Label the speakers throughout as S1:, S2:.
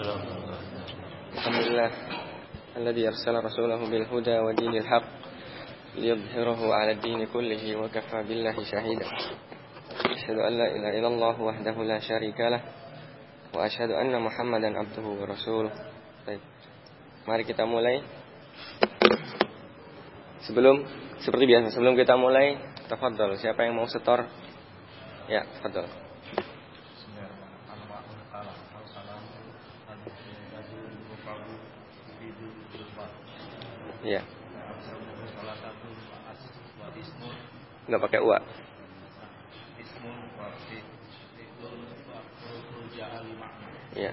S1: Alhamdulillah alladhi arsala rasulahu bil huda wa dinil haqq liyudhhirahu 'ala ad-din wa kafa billahi shahida. Ashhadu an la ilaha la syarika wa ashhadu anna Muhammadan abduhu wa rasuluh. Mari kita mulai. Sebelum seperti biasa, sebelum kita mulai, tafadhol siapa yang mau setor? Ya, tafadhol. Iya. Enggak pakai uak. Iya.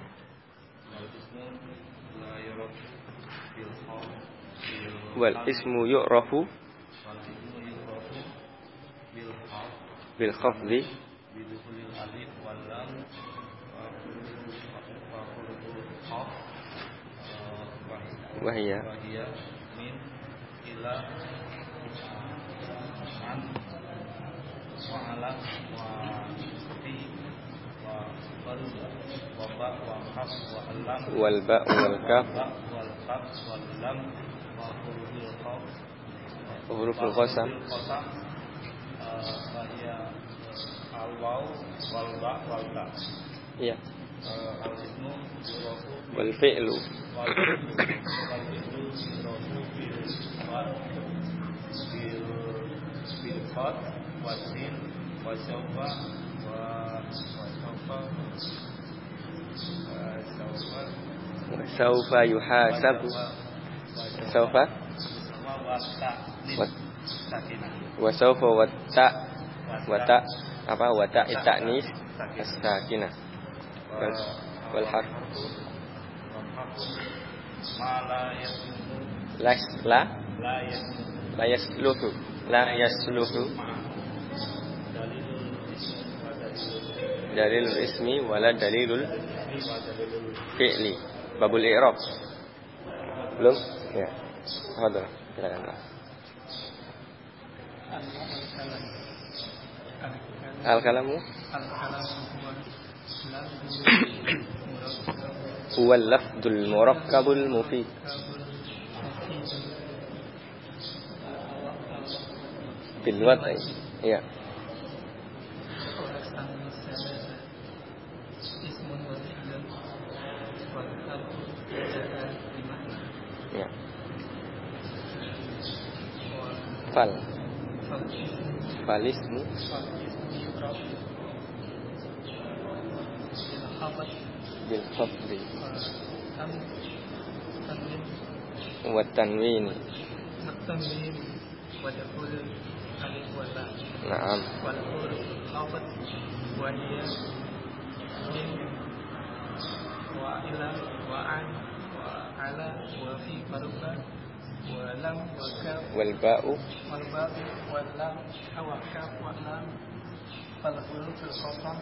S1: Wal ismu yu'rafu bil khafdi wahia ila an wa ala wa fi wa bal wa ba wa kaf wa lam wal ba wal kaf wal kaf والفعل. والسين وسوف وسوف يحاسب. سوف. وسوف وتا وتا apa watak التأنيث. الساكنة. La? Yasluhu. Dalilul ismi wala dalilul fi'li. Babul i'rab. Belum? Ya. Hadar silakan. Al kalamu al-lafdul murakkabul mufid bil wad'i ya بالفضل. بالفضل والتنوين. والتنوين ودخول الألف والباء نعم.
S2: ودخول الخافض وهي من وإلى وعن وعلى وفي قلبة ولم وكاف.
S1: والباء.
S2: والباء واللام وكاف واللام فالحروف الخطأ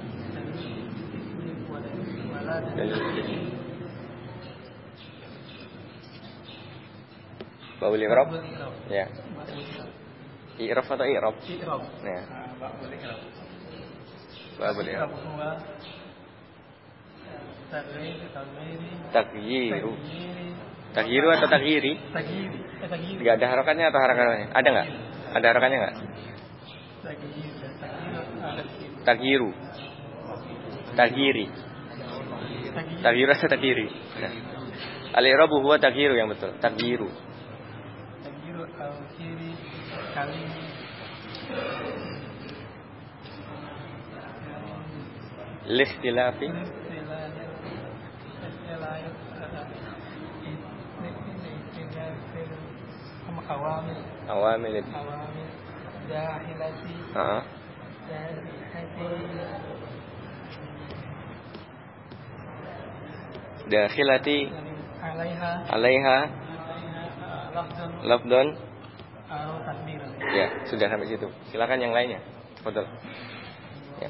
S1: Babul Rob, Ya. Irob atau Irob?
S2: Irob
S1: Ya.
S2: Babul Rob.
S1: Babul
S2: Rob.
S1: Takyiru Takyiru atau
S2: takyiri? Takyiri.
S1: Gak ada harokannya atau harokannya? Ada nggak? Ada harokannya
S2: nggak?
S1: Takyiru Takyiri. Takdiru rasa takdiri? Nah. Al-i'rabu huwa takdiru yang betul, takdiru.
S2: Takdiru al-kiri kali
S1: Likhtilafi
S2: awamil
S1: awamil
S2: awamil dahilati
S1: Ah.
S2: -huh.
S1: dahilati Dakhilati
S2: alaiha.
S1: Lafdon ya sudah sampai situ. Silakan yang lainnya. Ya. ya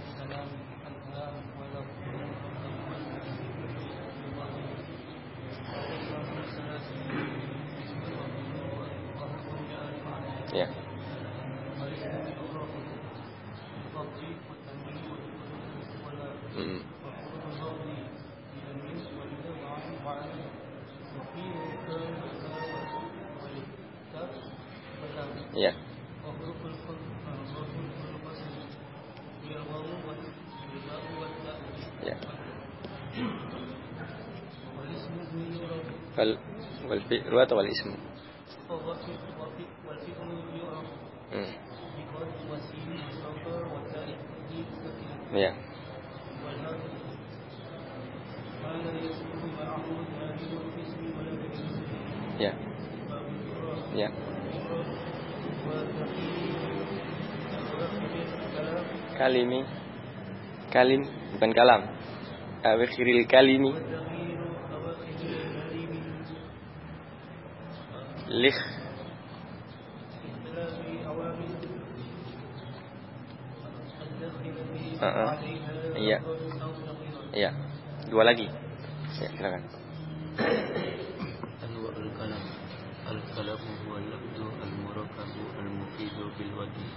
S1: ismu hmm. ya. Ya. Ya. Kalimi. Kalim bukan kalam. Akhiril kalimi lih uh -uh. Iya. Iya. Dua lagi. Ya, silakan.
S3: Anwa kalam. Al-kalam huwa al-lafdu al-murakkabu al-mufidu bil wadi.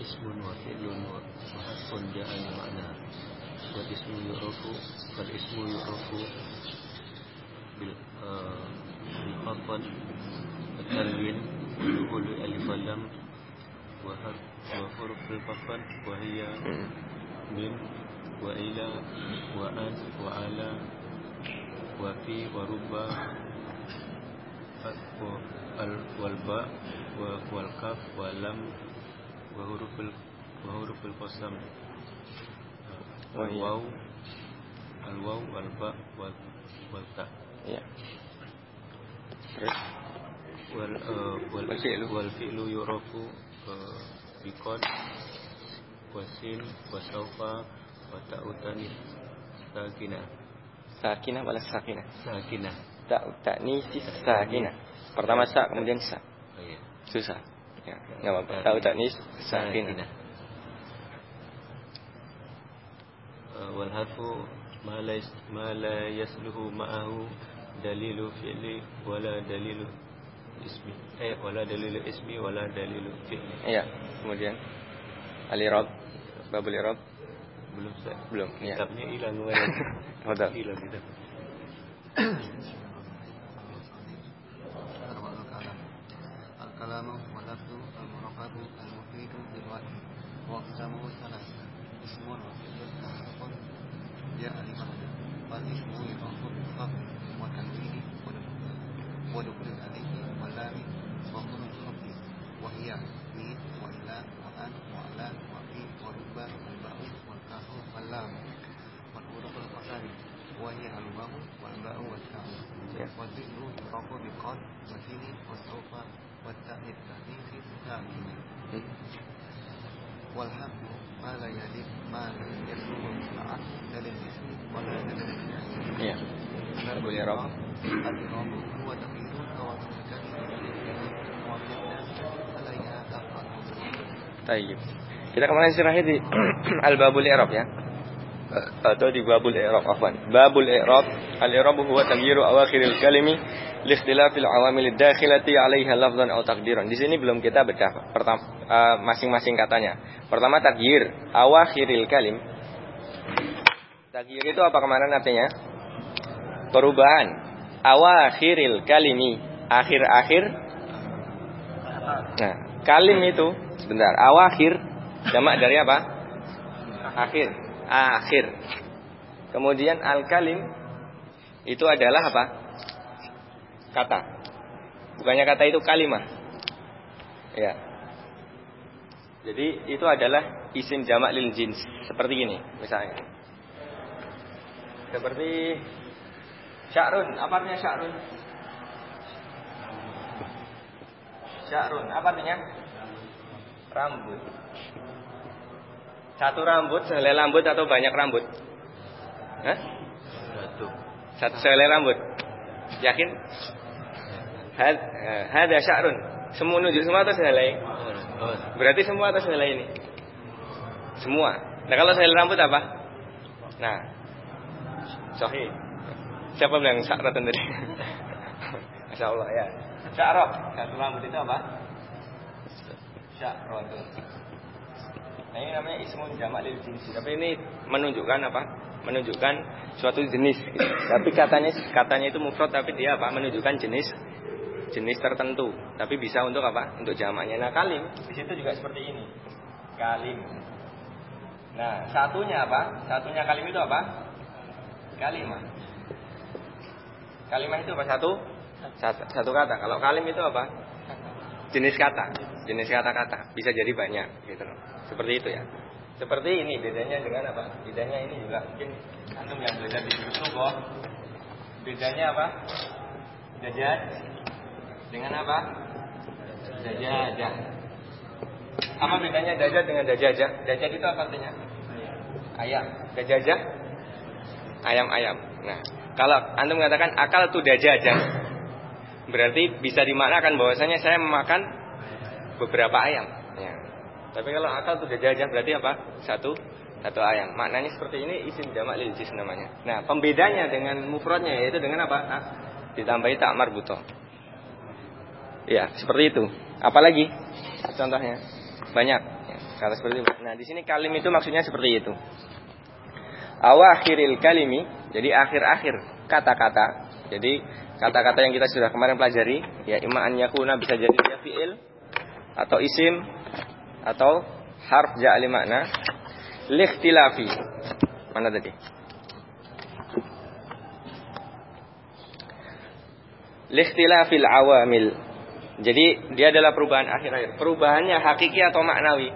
S3: Ismun wa fi'lun wa hasbun ma'na. والاسم يعرف فالاسم يعرف بال- آه، بالخفض والتنوين بدخول ألف ولام وحرف الخفض وهي. من وإلى وأن وعلى وفي ورب وال- والباء والكاف ولم وحروف وحروف القسم
S1: oh,
S3: iya. waw al waw wal
S1: ba wal wal ta iya. Terus?
S3: Wal uh, wal
S1: fi'lu.
S3: wal fi'lu yurafu uh, eh, bikon wasin wasaufa wa ta'utani sakina
S1: sakina wala sakina?
S3: Sakina.
S1: Ta'utani si sakina. Pertama sa kemudian sa.
S3: Oh, iya.
S1: susah. Ya nggak apa-apa. Ta'utani
S3: sakina. wal harfu ma la yas- ma la yasluhu ma'ahu dalilu fi'li wala dalilu ismi eh wala dalilu ismi wala dalilu fi'li
S1: Iya. Kemudian al-i'rab, babul i'rab
S3: belum saya
S1: belum. Ya.
S3: kitabnya hilang kemarin
S1: Betul.
S3: hilang kitab
S4: أربع الكلام الكلام هو اللفظ المركب المفيد بالوجه وأقسامه جاء لمعنى فالاسم يضاف بالخفض والتنوين ودخول- ودخول الألف واللام وحروف الخفض وهي من وإلى وأن وعلى وفي ورب والباء والكاف واللام والحروف القسم وهي الواو والباء والتاء
S1: Ya.
S4: والذكر يضاف بقد وسين وسوف والتاء التأنيث ساكنة
S1: Hmm.
S4: والحق ما لا يليق ما لا يسلم معه دليل الاسم ولا دليل الفعل
S1: Iya. Babul i'rab.
S4: الإعراب هو تغيير قواعد الكلمة ومبنى عليها أفعال
S1: Tayyib. Kita kemarin istirahat di al-babul i'rab ya. Eh, Atau di babul i'rab afwan. Babul i'rab, al-i'rab huwa taghyiru awakhiril kalimi li ikhtilafil awamil dakhilati 'alaiha lafdhan aw taqdiran. Di sini belum kita bedah pertama eh, masing-masing katanya. Pertama taghyir awakhiril kalim. Taghyir itu apa kemarin artinya? Perubahan awakhiril kalimi, akhir-akhir Nah, kalim itu sebentar, awakhir jamak dari apa? Akhir. Akhir. Kemudian al-kalim itu adalah apa? Kata. Bukannya kata itu kalimah. Ya. Jadi itu adalah isim jamak lil jins. Seperti ini misalnya. Seperti Sya'run, apa artinya Sya'run? Sya'run, apa artinya? Rambut. Satu rambut, sehelai rambut atau banyak rambut? Hah?
S3: Satu.
S1: Satu sehelai rambut. Yakin? Eh, Hada sya'run. Semua nunjuk semua atau sehelai? Berarti semua atau sehelai ini? Semua. Nah kalau sehelai rambut apa? Nah. Sahih. Siapa bilang sya'ratun tadi? Masya Allah ya. Sya'rah. Satu rambut itu apa? Sya'ratun. Nah ini namanya ismun jamak lil jinsi. Tapi ini menunjukkan apa? Menunjukkan suatu jenis. Tapi katanya katanya itu mufrad tapi dia apa? Menunjukkan jenis jenis tertentu. Tapi bisa untuk apa? Untuk jamaknya. Nah kalim di situ juga seperti ini. Kalim. Nah satunya apa? Satunya kalim itu apa? Kalimah. Kalimah itu apa? Satu? Satu, satu kata. Kalau kalim itu apa? Jenis kata. Jenis kata-kata. Bisa jadi banyak. Gitu loh. Seperti itu ya. Seperti ini bedanya dengan apa? Bedanya ini juga mungkin antum yang belajar di YouTube kok. Bedanya apa? Dajjal dengan apa? Dajjal. Apa bedanya dajjal dengan dajjal? Dajjal itu apa artinya? Ayam. Dajjal ayam-ayam. Nah, kalau antum mengatakan akal tu dajjal, berarti bisa dimaknakan bahwasanya saya memakan beberapa ayam. Ya. Tapi kalau akal tu dajjal berarti apa? Satu satu ayam. Maknanya seperti ini isim jamak lil namanya. Nah, pembedanya dengan mufradnya yaitu dengan apa? Ah, ditambahi tak marbuto. Ya, seperti itu. Apalagi contohnya? Banyak. Ya, kalau seperti itu. Nah, di sini kalim itu maksudnya seperti itu. Awakhiril kalimi, jadi akhir-akhir kata-kata. Jadi kata-kata yang kita sudah kemarin pelajari, ya imma an yakuna bisa jadi dia fi'il atau isim atau harf ja'li makna likhtilafi. Mana tadi? Likhtilafil awamil. Jadi dia adalah perubahan akhir-akhir. Perubahannya hakiki atau maknawi?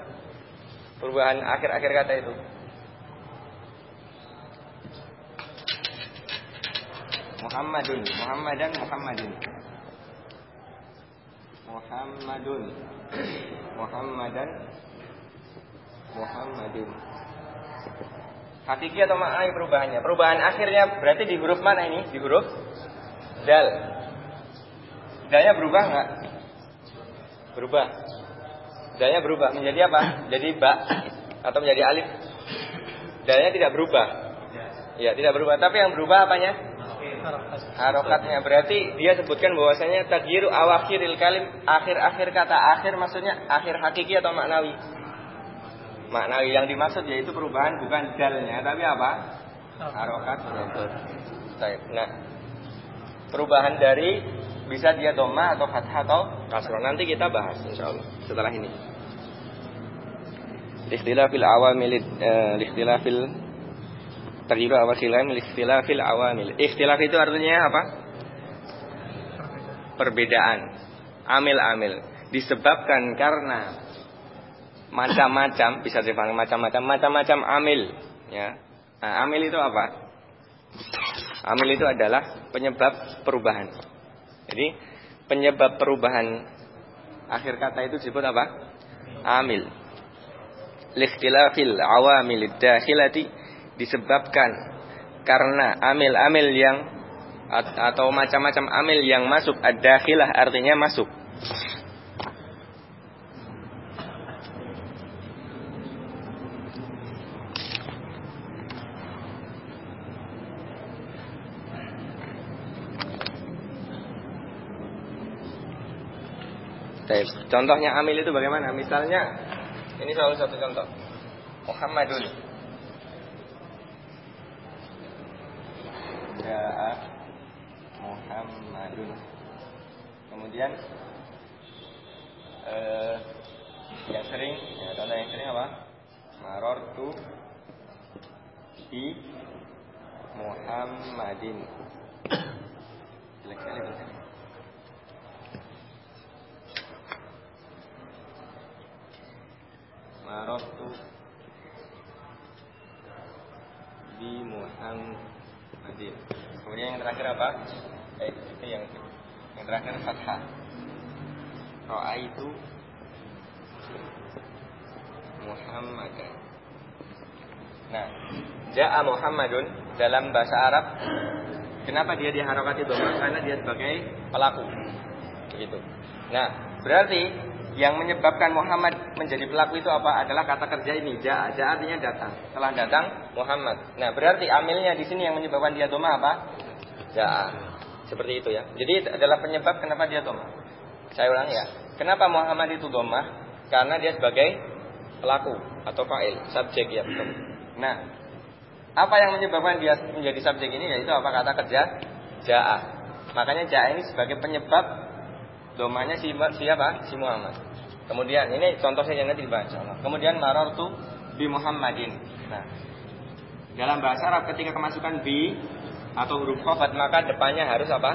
S1: Perubahan akhir-akhir kata itu. Muhammadun, Muhammadan, Muhammadin. Muhammadun. Muhammadan Muhammadin Hakiki atau maknai perubahannya Perubahan akhirnya berarti di huruf mana ini? Di huruf Dal Dalnya berubah nggak? Berubah. Dalnya berubah. Menjadi apa? Jadi ba Atau menjadi alif? Dalnya tidak berubah. Ya tidak berubah. Tapi yang berubah apanya? harokatnya. Berarti dia sebutkan bahwasanya tagyiru awakhiril kalim akhir-akhir kata akhir maksudnya akhir hakiki atau maknawi? Maknawi yang dimaksud yaitu perubahan bukan dalnya tapi apa? Harokat. Nah perubahan dari bisa dia doma atau fathah atau kasroh nanti kita bahas insyaallah setelah ini ikhtilafil awamil uh, ikhtilafil Tagyiru awal khilam ikhtilafil awamil. Ikhtilaf itu artinya apa? Perbedaan. Amil-amil. Disebabkan karena macam-macam, bisa dipanggil macam-macam, macam-macam amil. Ya. Nah, amil itu apa? Amil itu adalah penyebab perubahan. Jadi penyebab perubahan akhir kata itu disebut apa? Amil. Likhtilafil awamil dakhilati disebabkan karena amil-amil yang atau macam-macam amil yang masuk ada khilah artinya masuk Contohnya amil itu bagaimana? Misalnya ini salah satu contoh. Muhammadun Ja'a Muhammadun Kemudian eh, Yang sering ya, Contoh yang sering apa? Marortu Di Muhammadin Jelek sekali Marortu Di Muhammadin Kemudian yang terakhir apa? Eh, itu yang yang terakhir fathah. Ro'a itu Muhammadan. Nah, Ja'a Muhammadun dalam bahasa Arab kenapa dia diharokati domah? Karena dia sebagai pelaku. Begitu. Nah, berarti yang menyebabkan Muhammad menjadi pelaku itu apa? Adalah kata kerja ini. Ja'a, ja'a artinya datang. Telah datang Muhammad. Nah, berarti amilnya di sini yang menyebabkan dia domah apa? Ja'a. Seperti itu ya. Jadi adalah penyebab kenapa dia domah. Saya ulangi ya. Kenapa Muhammad itu domah? Karena dia sebagai pelaku atau fa'il, subjek ya betul. Nah, apa yang menyebabkan dia menjadi subjek ini yaitu apa kata kerja ja'a. Makanya ja'a ini sebagai penyebab domanya si siapa? Si Muhammad. Kemudian ini contoh saja nanti dibaca. Kemudian marartu bi Muhammadin. Nah, dalam bahasa Arab ketika kemasukan bi atau huruf khafat maka depannya harus apa?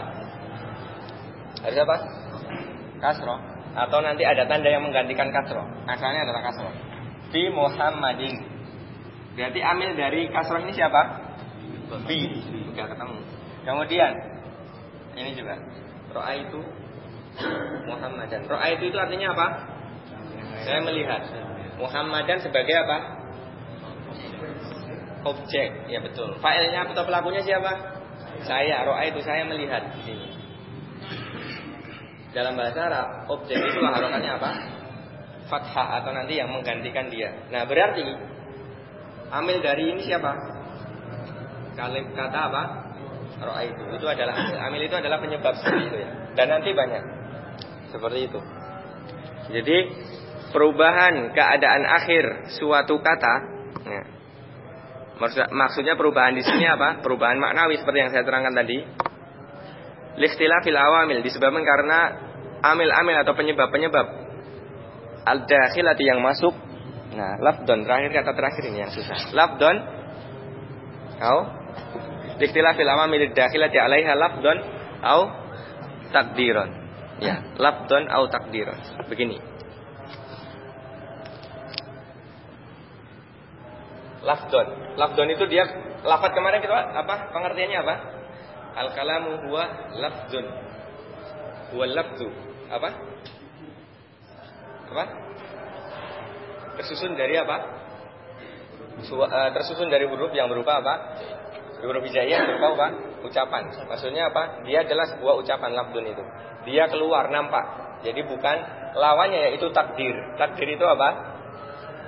S1: Harus apa? Kasroh. Atau nanti ada tanda yang menggantikan kasroh. Asalnya adalah kasroh. Bi Muhammadin. Berarti amil dari kasroh ini siapa? Bi. Enggak ketemu. Kemudian ini juga roa itu Muhammadan. Roa itu itu artinya apa? Saya melihat. Muhammadan sebagai apa? Objek. Ya betul. Failnya atau pelakunya siapa? Saya. Roa itu saya melihat di. Dalam bahasa Arab, objek itu harokannya apa? Fathah atau nanti yang menggantikan dia. Nah berarti amil dari ini siapa? Kalim kata apa? Roa itu. Itu adalah amil itu adalah penyebab seperti itu ya. Dan nanti banyak seperti itu. Jadi perubahan keadaan akhir suatu kata, ya. maksudnya perubahan di sini apa? Perubahan maknawi seperti yang saya terangkan tadi. Listilafil awamil disebabkan karena amil-amil atau penyebab-penyebab al-dakhilati yang masuk. Nah, lafdon terakhir kata terakhir ini yang susah. Lafdon au listilafil awamil dakhilati alaiha lafdon au takdiron. Ya, lafdon au takdiron. Begini. Lafdon. Lafdon itu dia lafat kemarin kita apa? Pengertiannya apa? Al kalamu huwa lafdun. Huwa lafdu. Apa? Apa? Tersusun dari apa? Uh, tersusun dari huruf yang berupa apa? Huruf hijaiyah berupa apa? Ucapan. Maksudnya apa? Dia adalah sebuah ucapan lafdun itu. Dia keluar nampak. Jadi bukan lawannya yaitu takdir. Takdir itu apa?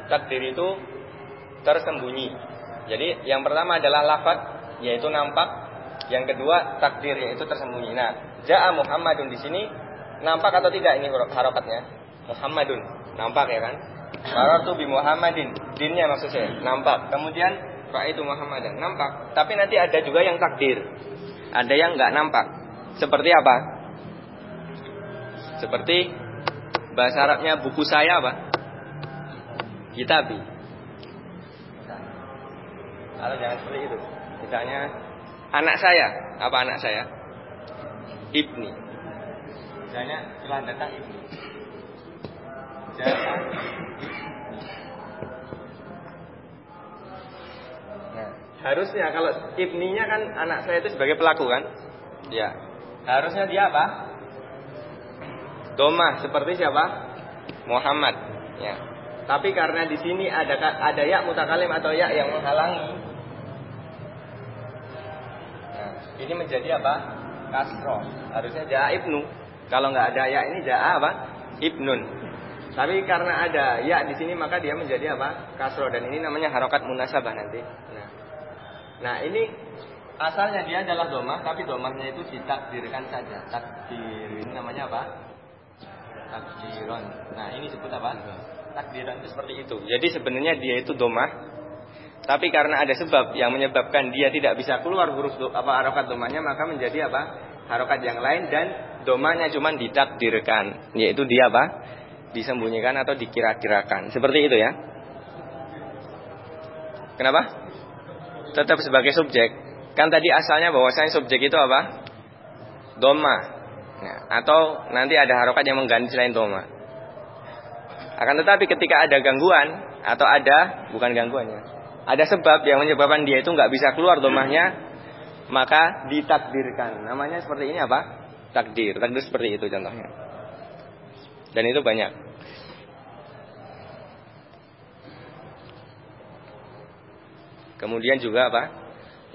S1: Takdir itu tersembunyi. Jadi yang pertama adalah lafad yaitu nampak yang kedua takdir yaitu tersembunyi. Nah, Ja'a Muhammadun di sini nampak atau tidak ini harokatnya? Muhammadun nampak ya kan? Marartu bi Muhammadin dinnya maksud saya nampak. Kemudian itu Muhammadan nampak. Tapi nanti ada juga yang takdir. Ada yang nggak nampak. Seperti apa? Seperti bahasa Arabnya buku saya apa? Kitabi. Kalau jangan seperti itu. Misalnya anak saya, apa anak saya? Ibni. Misalnya telah datang ibni. Datang Nah, harusnya kalau ibninya kan anak saya itu sebagai pelaku kan? Ya. Harusnya dia apa? Doma seperti siapa? Muhammad. Ya. Tapi karena di sini ada ada ya mutakalim atau ya yang menghalangi, ini menjadi apa? Kasro. Harusnya jaa ibnu. Kalau nggak ada ya ini jaa apa? Ibnun. Tapi karena ada ya di sini maka dia menjadi apa? Kasro dan ini namanya harokat munasabah nanti. Nah, nah ini asalnya dia adalah domah, tapi domahnya itu ditakdirkan saja. Takdir ini namanya apa? Takdiron. Nah ini sebut apa? Takdiran itu seperti itu. Jadi sebenarnya dia itu domah, tapi karena ada sebab yang menyebabkan dia tidak bisa keluar huruf apa harokat domanya maka menjadi apa? Harokat yang lain dan domanya cuma ditakdirkan. Yaitu dia apa? Disembunyikan atau dikira-kirakan. Seperti itu ya. Kenapa? Tetap sebagai subjek. Kan tadi asalnya bahwasanya subjek itu apa? Doma. Ya, atau nanti ada harokat yang mengganti selain doma. Akan tetapi ketika ada gangguan atau ada bukan gangguannya ada sebab yang menyebabkan dia itu nggak bisa keluar domahnya maka ditakdirkan namanya seperti ini apa takdir takdir seperti itu contohnya dan itu banyak Kemudian juga apa?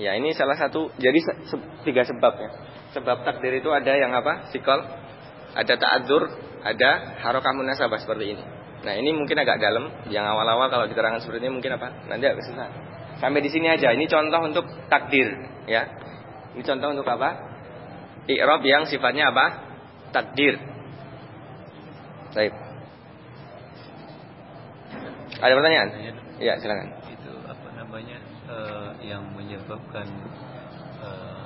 S1: Ya ini salah satu jadi se tiga sebab ya. Sebab takdir itu ada yang apa? Sikol, ada ta'adzur, ada harokah munasabah seperti ini. Nah ini mungkin agak dalam. Yang awal-awal kalau diterangkan seperti ini mungkin apa? Nanti agak susah. Sampai di sini aja. Ini contoh untuk takdir, ya. Ini contoh untuk apa? I'rab yang sifatnya apa? Takdir. Baik. Ada pertanyaan? Iya, silakan.
S3: Itu apa namanya eh, yang menyebabkan eh,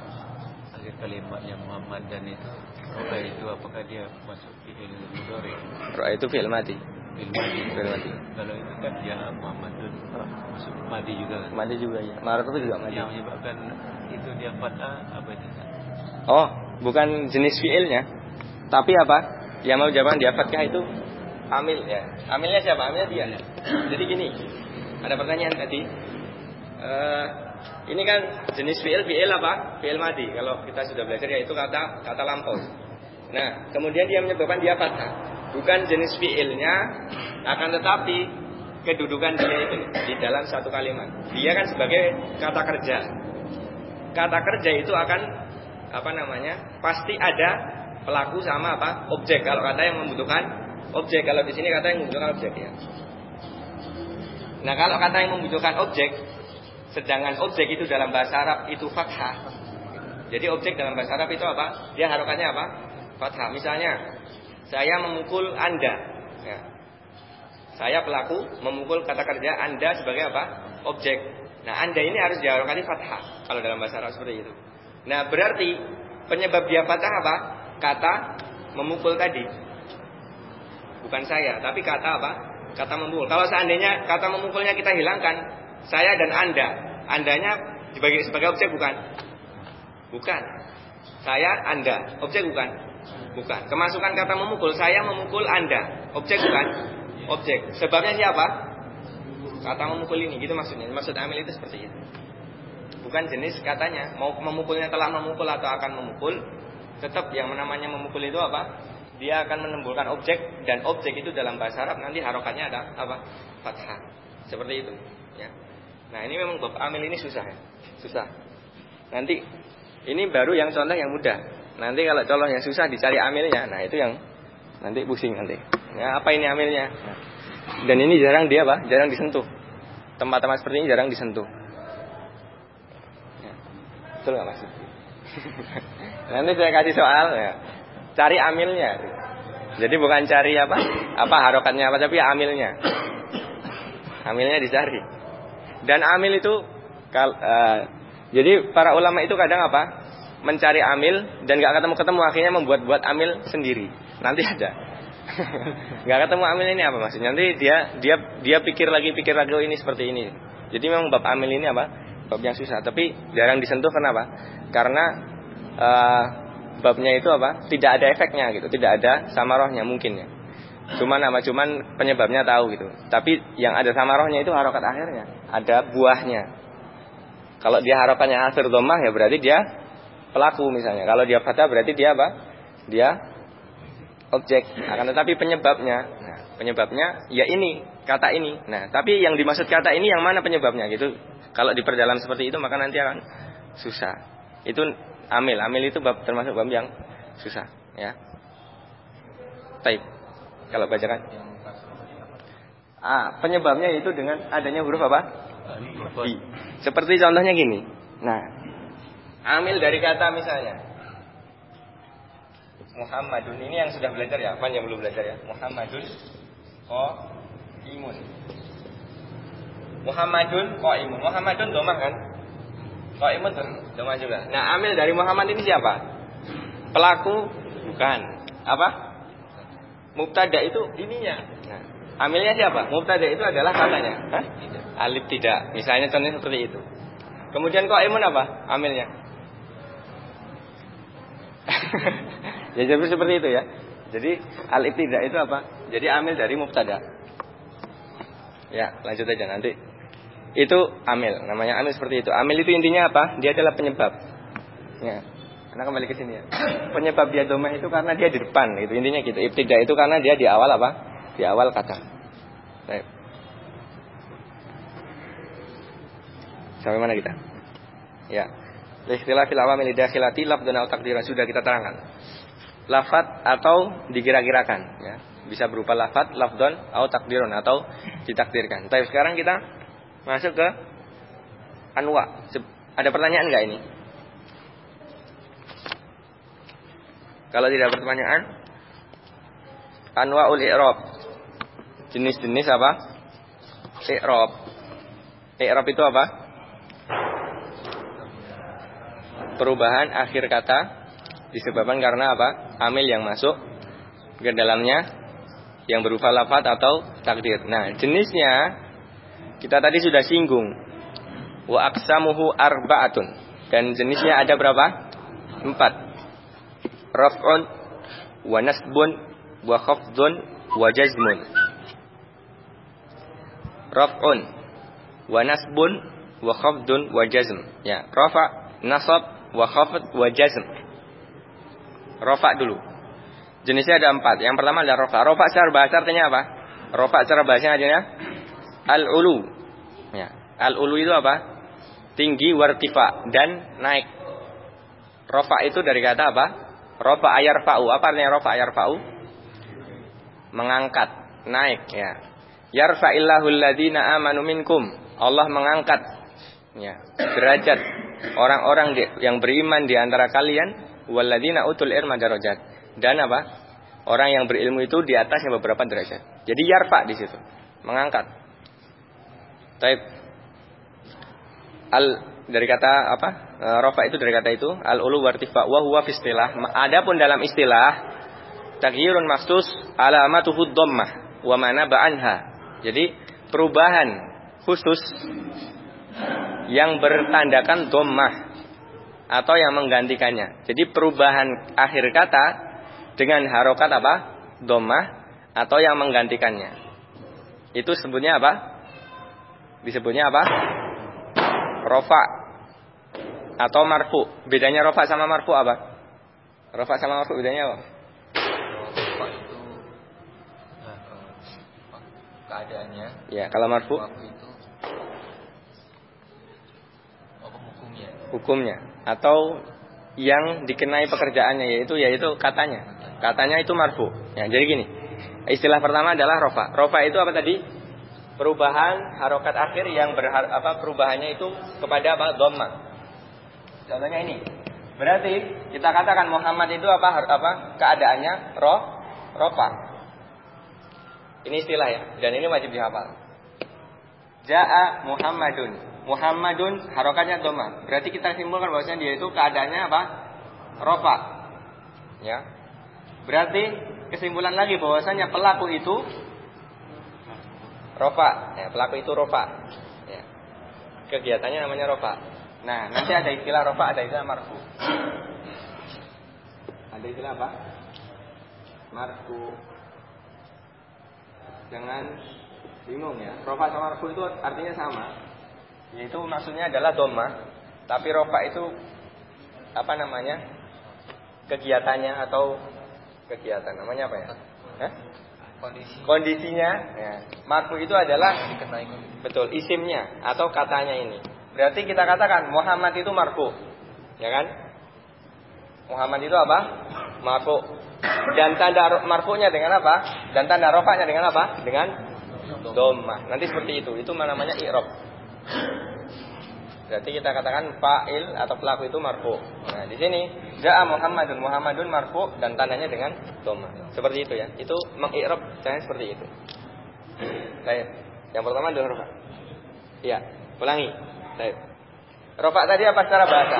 S3: akhir kalimatnya Muhammad dan itu apa itu apakah dia masuk fi'il mudhari?
S1: Roh itu fi'il mati.
S3: Madi. Kalau itu kan dia Muhammadun masuk madi juga kan?
S1: Mati juga ya. Maruf itu juga mati.
S3: Yang menyebabkan itu dia fathah apa itu?
S1: Oh, bukan jenis fi'ilnya. Tapi apa? Yang mau jawaban dia fatkah itu amil ya. Amilnya siapa? Amilnya dia. Jadi gini. Ada pertanyaan tadi. Eh, ini kan jenis fi'il fi'il apa? Fi'il madi. Kalau kita sudah belajar ya itu kata kata lampau. Nah, kemudian dia menyebabkan dia fathah. Bukan jenis fi'ilnya akan tetapi kedudukan dia itu di dalam satu kalimat. Dia kan sebagai kata kerja. Kata kerja itu akan apa namanya? Pasti ada pelaku sama apa? Objek. Kalau kata yang membutuhkan objek, kalau di sini kata yang membutuhkan objek ya. Nah, kalau kata yang membutuhkan objek, sedangkan objek itu dalam bahasa Arab itu fathah. Jadi objek dalam bahasa Arab itu apa? Dia harokannya apa? Fathah. Misalnya, saya memukul Anda. Ya. Saya pelaku memukul kata kerja Anda sebagai apa? Objek. Nah, Anda ini harus diharokati fathah kalau dalam bahasa Arab seperti itu. Nah, berarti penyebab dia fathah apa? Kata memukul tadi. Bukan saya, tapi kata apa? Kata memukul. Kalau seandainya kata memukulnya kita hilangkan, saya dan Anda, Andanya dibagi sebagai objek bukan? Bukan. Saya, Anda, objek bukan? Bukan. Kemasukan kata memukul, saya memukul Anda, objek bukan? Objek. Sebabnya siapa? Kata memukul ini, gitu maksudnya. Maksud amil itu seperti itu. Bukan jenis katanya, mau memukulnya telah memukul atau akan memukul, tetap yang namanya memukul itu apa? Dia akan menimbulkan objek dan objek itu dalam bahasa Arab nanti harokannya ada apa? Fathah. Seperti itu, ya. Nah, ini memang bab amil ini susah ya. Susah. Nanti ini baru yang contoh yang mudah. Nanti kalau yang susah dicari amilnya, nah itu yang nanti pusing nanti. Ya, apa ini amilnya? Dan ini jarang dia apa? Jarang disentuh. Tempat-tempat seperti ini jarang disentuh. Ya. Betul nggak mas? Nanti saya kasih soal ya. Cari amilnya. Jadi bukan cari apa? Apa harokatnya apa tapi amilnya. Amilnya dicari. Dan amil itu kal, uh, jadi para ulama itu kadang apa? Mencari amil dan gak ketemu-ketemu akhirnya membuat-buat amil sendiri. Nanti ada. gak ketemu amil ini apa maksudnya? Nanti dia dia dia pikir lagi pikir lagi oh, ini seperti ini. Jadi memang bab amil ini apa? Bab yang susah, tapi jarang disentuh kenapa? Karena uh, babnya itu apa? Tidak ada efeknya gitu, tidak ada samarohnya mungkin ya. Cuman apa? Cuman penyebabnya tahu gitu. Tapi yang ada samarohnya itu harokat akhirnya, ada buahnya. Kalau dia harokannya akhir domah ya berarti dia pelaku misalnya. Kalau dia fathah berarti dia apa? Dia objek. Akan tetapi penyebabnya, nah, penyebabnya ya ini kata ini. Nah, tapi yang dimaksud kata ini yang mana penyebabnya gitu? Kalau diperdalam seperti itu maka nanti akan susah. Itu amil. Amil itu bab termasuk bab yang susah, ya. Taib. Kalau bacakan. Ah, penyebabnya itu dengan adanya huruf apa? I. Seperti contohnya gini. Nah, amil dari kata misalnya Muhammadun ini yang sudah belajar ya, apa yang belum belajar ya? Muhammadun ko imun. Muhammadun ko imun. Muhammadun domah kan? Imun domah juga. Nah, amil dari Muhammad ini siapa? Pelaku bukan. Apa? Mubtada itu ininya. Nah, amilnya siapa? Mubtada itu adalah katanya. Hah? Alif tidak. Misalnya contohnya seperti itu. Kemudian kok imun apa? Amilnya. ya jadi seperti itu ya. Jadi alif tidak itu apa? Jadi amil dari mubtada. Ya, lanjut aja nanti. Itu amil, namanya amil seperti itu. Amil itu intinya apa? Dia adalah penyebab. Ya. Karena kembali ke sini ya. Penyebab dia domah itu karena dia di depan itu intinya gitu. Ibtidah itu karena dia di awal apa? Di awal kata. Baik. Sampai mana kita? Ya. Ikhtilafil awamil dakhilati lafdun atau takdiran sudah kita terangkan. Lafat atau dikira-kirakan ya. Bisa berupa lafat, lafdun atau takdirun atau ditakdirkan. Tapi sekarang kita masuk ke anwa. Ada pertanyaan enggak ini? Kalau tidak pertanyaan, anwaul i'rab. Jenis-jenis apa? I'rab. I'rab itu apa? Perubahan akhir kata disebabkan karena apa? Amil yang masuk ke dalamnya yang berupa lafat atau takdir. Nah, jenisnya kita tadi sudah singgung. Wa aksamuhu arba'atun. Dan jenisnya ada berapa? Empat. Raf'un wa nasbun wa khafdun wa jazmun. Raf'un wa nasbun wa khafdun wa jazm. Ya, rafa, nasab, wa khafd wa jazm. Rafa dulu. Jenisnya ada empat. Yang pertama adalah rafa. Rafa secara bahasa artinya apa? Rafa secara bahasa artinya al-ulu. Ya. Al-ulu itu apa? Tinggi wartifa dan naik. Rafa itu dari kata apa? Rafa ayar fa'u. Apa artinya rafa ayar fa'u? Mengangkat, naik ya. Yarfa'illahu alladhina amanu minkum. Allah mengangkat ya, derajat orang-orang yang beriman di antara kalian walladzina utul ilma darajat. Dan apa? Orang yang berilmu itu di atasnya beberapa derajat. Jadi yarfa di situ, mengangkat. Taib. Al dari kata apa? E, Rafa itu dari kata itu al ulu wartifa wa huwa istilah. Adapun dalam istilah taghyirun maksus alamatuhu dhammah wa mana ba'anha. Jadi perubahan khusus yang bertandakan dhammah atau yang menggantikannya. Jadi perubahan akhir kata dengan harokat apa? Dhammah atau yang menggantikannya. Itu sebutnya apa? Disebutnya apa? Rofa atau marfu. Bedanya rofa sama marfu apa? Rofa sama marfu bedanya apa?
S3: Rofa itu nah, keadaannya.
S1: Ya, kalau marfu
S3: itu hukumnya?
S1: atau yang dikenai pekerjaannya yaitu yaitu katanya. Katanya itu marfu. Ya, jadi gini. Istilah pertama adalah rofa. Rofa itu apa tadi? Perubahan harokat akhir yang berhar apa perubahannya itu kepada apa? Dhamma. Contohnya ini. Berarti kita katakan Muhammad itu apa apa keadaannya roh rofa. Ini istilah ya dan ini wajib dihafal. Ja'a Muhammadun. Muhammadun harokatnya doma. Berarti kita simpulkan bahwasanya dia itu keadaannya apa? Rofa. Ya. Berarti kesimpulan lagi bahwasanya pelaku itu rofa. Ya, pelaku itu rofa. Ya. Kegiatannya namanya rofa. Nah, nanti ada istilah rofa, ada istilah marfu. Ada istilah apa? Marfu. Jangan bingung ya. Rofa sama marfu itu artinya sama. Yaitu maksudnya adalah doma. Tapi rofa itu apa namanya? Kegiatannya atau kegiatan namanya apa ya? Hah?
S4: Kondisi
S1: Kondisinya ya. Marfu itu adalah
S4: dikenai
S1: betul isimnya atau katanya ini. Berarti kita katakan Muhammad itu marfu. Ya kan? Muhammad itu apa? Marfu. Dan tanda marfunya dengan apa? Dan tanda rofanya dengan apa? Dengan domah. Nanti seperti itu. Itu namanya i'rab. Berarti kita katakan fa'il atau pelaku itu marfu. Nah, di sini ja'a Muhammadun Muhammadun marfu dan tandanya dengan domah. Seperti itu ya. Itu mengi'rab caranya seperti itu. Baik. Yang pertama adalah rofa. Iya, ulangi. Baik. Rofa tadi apa secara bahasa?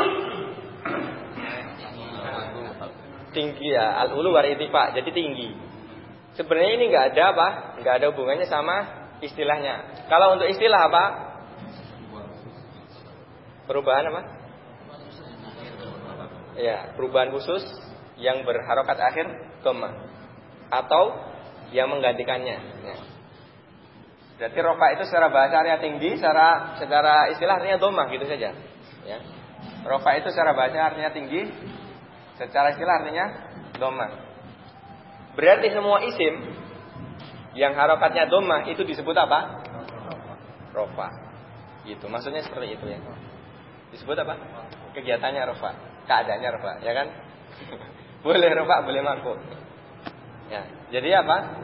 S1: Tinggi ya, al-ulu war itifa, jadi tinggi. Sebenarnya ini nggak ada apa? Nggak ada hubungannya sama istilahnya. Kalau untuk istilah apa? Perubahan apa? Ya, perubahan khusus yang berharokat akhir koma atau yang menggantikannya. Ya. Berarti rofa itu secara bahasa artinya tinggi, secara secara istilah artinya domah gitu saja. Ya. Rofa itu secara bahasa artinya tinggi, secara istilah artinya domah. Berarti semua isim yang harokatnya domah itu disebut apa? Rofa. Gitu. Maksudnya seperti itu ya. Disebut apa? Kegiatannya rofa, keadaannya rofa, ya kan? boleh rofa, boleh marfu. Ya. Jadi apa?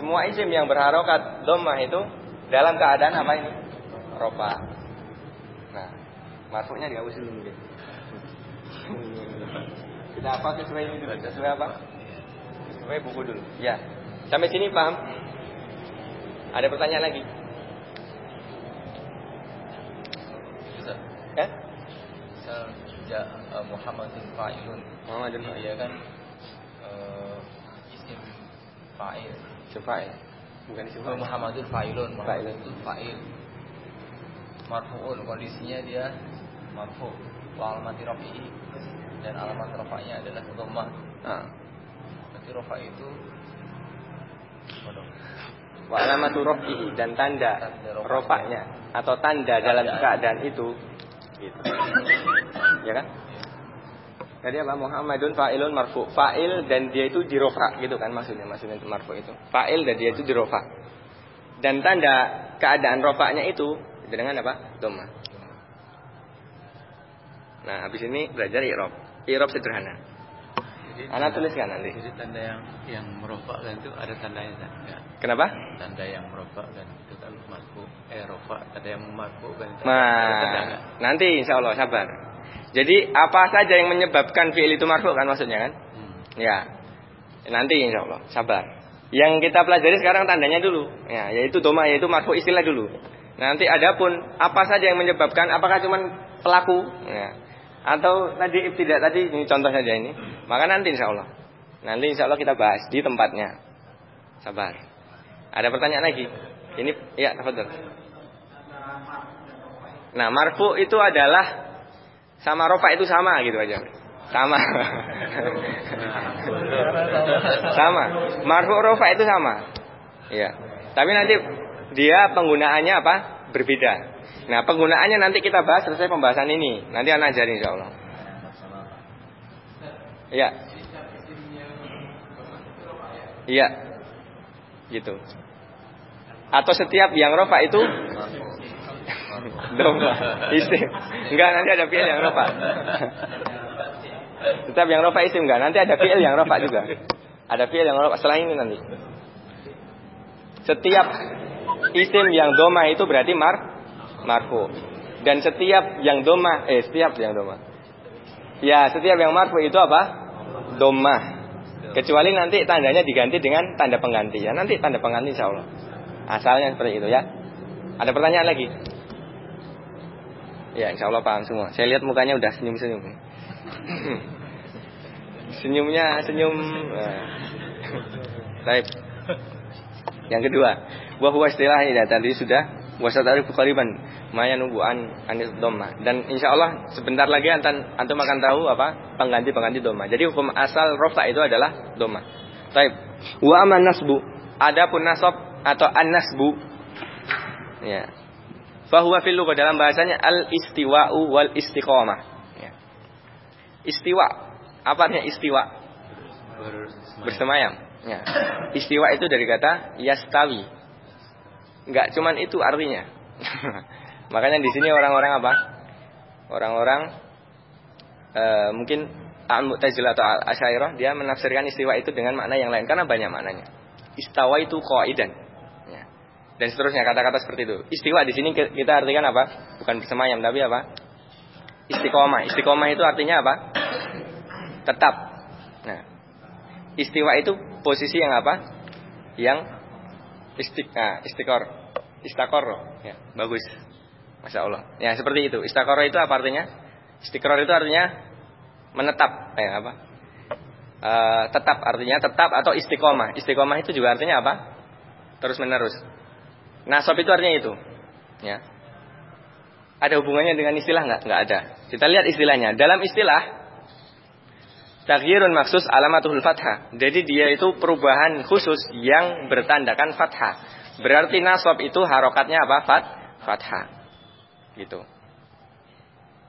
S1: Semua isim yang berharokat domah itu dalam keadaan apa ini? Rofa. Nah, marfunya dihapus dulu mungkin. Kita apa sesuai ini dulu? Sesuai apa? Sesuai buku dulu. Ya. Sampai sini paham? Ada pertanyaan lagi? Eh?
S5: Ya uh, Muhammadun fa'ilun
S1: Muhammadun fa'il.
S5: ya kan uh, isim fa'il
S1: Sufai. Bukan isim
S5: Oh,
S1: fa'il.
S5: Muhammadun fa'ilun
S1: Fa'ilun.
S5: Muhammadun fa'il marfu'un kondisinya dia marfu wa rafi'i dan alamat rafa'nya adalah dhammah
S1: Ah.
S5: berarti rafa' itu?
S1: Wa alamatu raf'ihi dan tanda rofaknya atau tanda dalam keadaan itu gitu. Ya kan? Jadi apa? Muhammadun fa'ilun marfu. Fa'il dan dia itu dirofa gitu kan maksudnya maksudnya itu marfu itu. Fa'il dan dia itu dirofa. Dan tanda keadaan rofaknya itu dengan apa? Doma. Nah, habis ini belajar i'rab. I'rab sederhana.
S3: Jadi
S1: Anak
S3: tanda-
S1: tuliskan nanti.
S3: Jadi tanda yang yang merofakkan itu ada tandanya kan? Ya.
S1: Kenapa?
S3: Tanda yang merofakkan itu kan marfu eh ada yang kan ada tanda
S1: Nah, nanti insya Allah sabar. Jadi apa saja yang menyebabkan fi'il itu marfu kan maksudnya kan?
S3: Hmm.
S1: Ya. Nanti insya Allah sabar. Yang kita pelajari sekarang tandanya dulu. Ya, yaitu doma yaitu marfu istilah dulu. Nanti adapun apa saja yang menyebabkan apakah cuman pelaku ya. Atau tadi tidak tadi ini contoh saja ini. Maka nanti insya Allah. Nanti insya Allah kita bahas di tempatnya. Sabar. Ada pertanyaan lagi? Ini ya, tafadhol. Nah, marfu itu adalah sama rofa itu sama gitu aja. Sama. sama. Marfu rofa itu sama. Iya. Tapi nanti dia penggunaannya apa? Berbeda. Nah, penggunaannya nanti kita bahas selesai pembahasan ini. Nanti anak ajarin insya Allah. Iya. Iya. Gitu. Atau setiap yang rofa itu Doma. Isim. Enggak, nanti ada fi'il yang rofa. Setiap yang rofa isim enggak, nanti ada fi'il yang rofa juga. Ada fi'il yang rofa setelah ini nanti. Setiap isim yang doma itu berarti mar marfu. Dan setiap yang doma eh setiap yang doma. Ya, setiap yang marfu itu apa? Doma. Kecuali nanti tandanya diganti dengan tanda pengganti ya. Nanti tanda pengganti insya Allah. Asalnya seperti itu ya. Ada pertanyaan lagi? Ya, insya Allah paham semua. Saya lihat mukanya udah senyum-senyum. Senyumnya senyum. Nah. Baik. Yang kedua, bahwa istilah ini tadi sudah wasatari qariban maya nunggu an anis doma dan insya Allah sebentar lagi antum akan tahu apa pengganti pengganti doma. Jadi hukum asal rofa itu adalah doma. Baik. Wa aman nasbu. Adapun nasab atau an Ya. Fahuwa fil dalam bahasanya al istiwa'u wal istiqamah. Ya. Istiwa. Apa artinya istiwa?
S3: Bersemayam.
S1: Ya. Istiwa itu dari kata yastawi. Enggak cuman itu artinya. Makanya di sini orang-orang apa? Orang-orang eh, mungkin Al-Mu'tazilah atau Al-Asy'ariyah dia menafsirkan istiwa itu dengan makna yang lain karena banyak maknanya. Istawa itu qaidan. Ya. Dan seterusnya kata-kata seperti itu. Istiwa di sini kita artikan apa? Bukan bersemayam tapi apa? Istiqomah. Istiqomah itu artinya apa? Tetap. Nah, istiwa itu posisi yang apa? Yang istik, nah, istikor, istakor, ya, bagus, masya Allah. Ya seperti itu. Istakor itu apa artinya? Istikor itu artinya menetap, eh, apa? E, tetap artinya tetap atau istiqomah. Istiqomah itu juga artinya apa? Terus menerus. Nasab itu artinya itu. Ya. Ada hubungannya dengan istilah nggak? Nggak ada. Kita lihat istilahnya. Dalam istilah Tagyirun maksus alamatul fathah. Jadi dia itu perubahan khusus yang bertandakan fathah. Berarti nasab itu harokatnya apa? Fat, fathah. Gitu.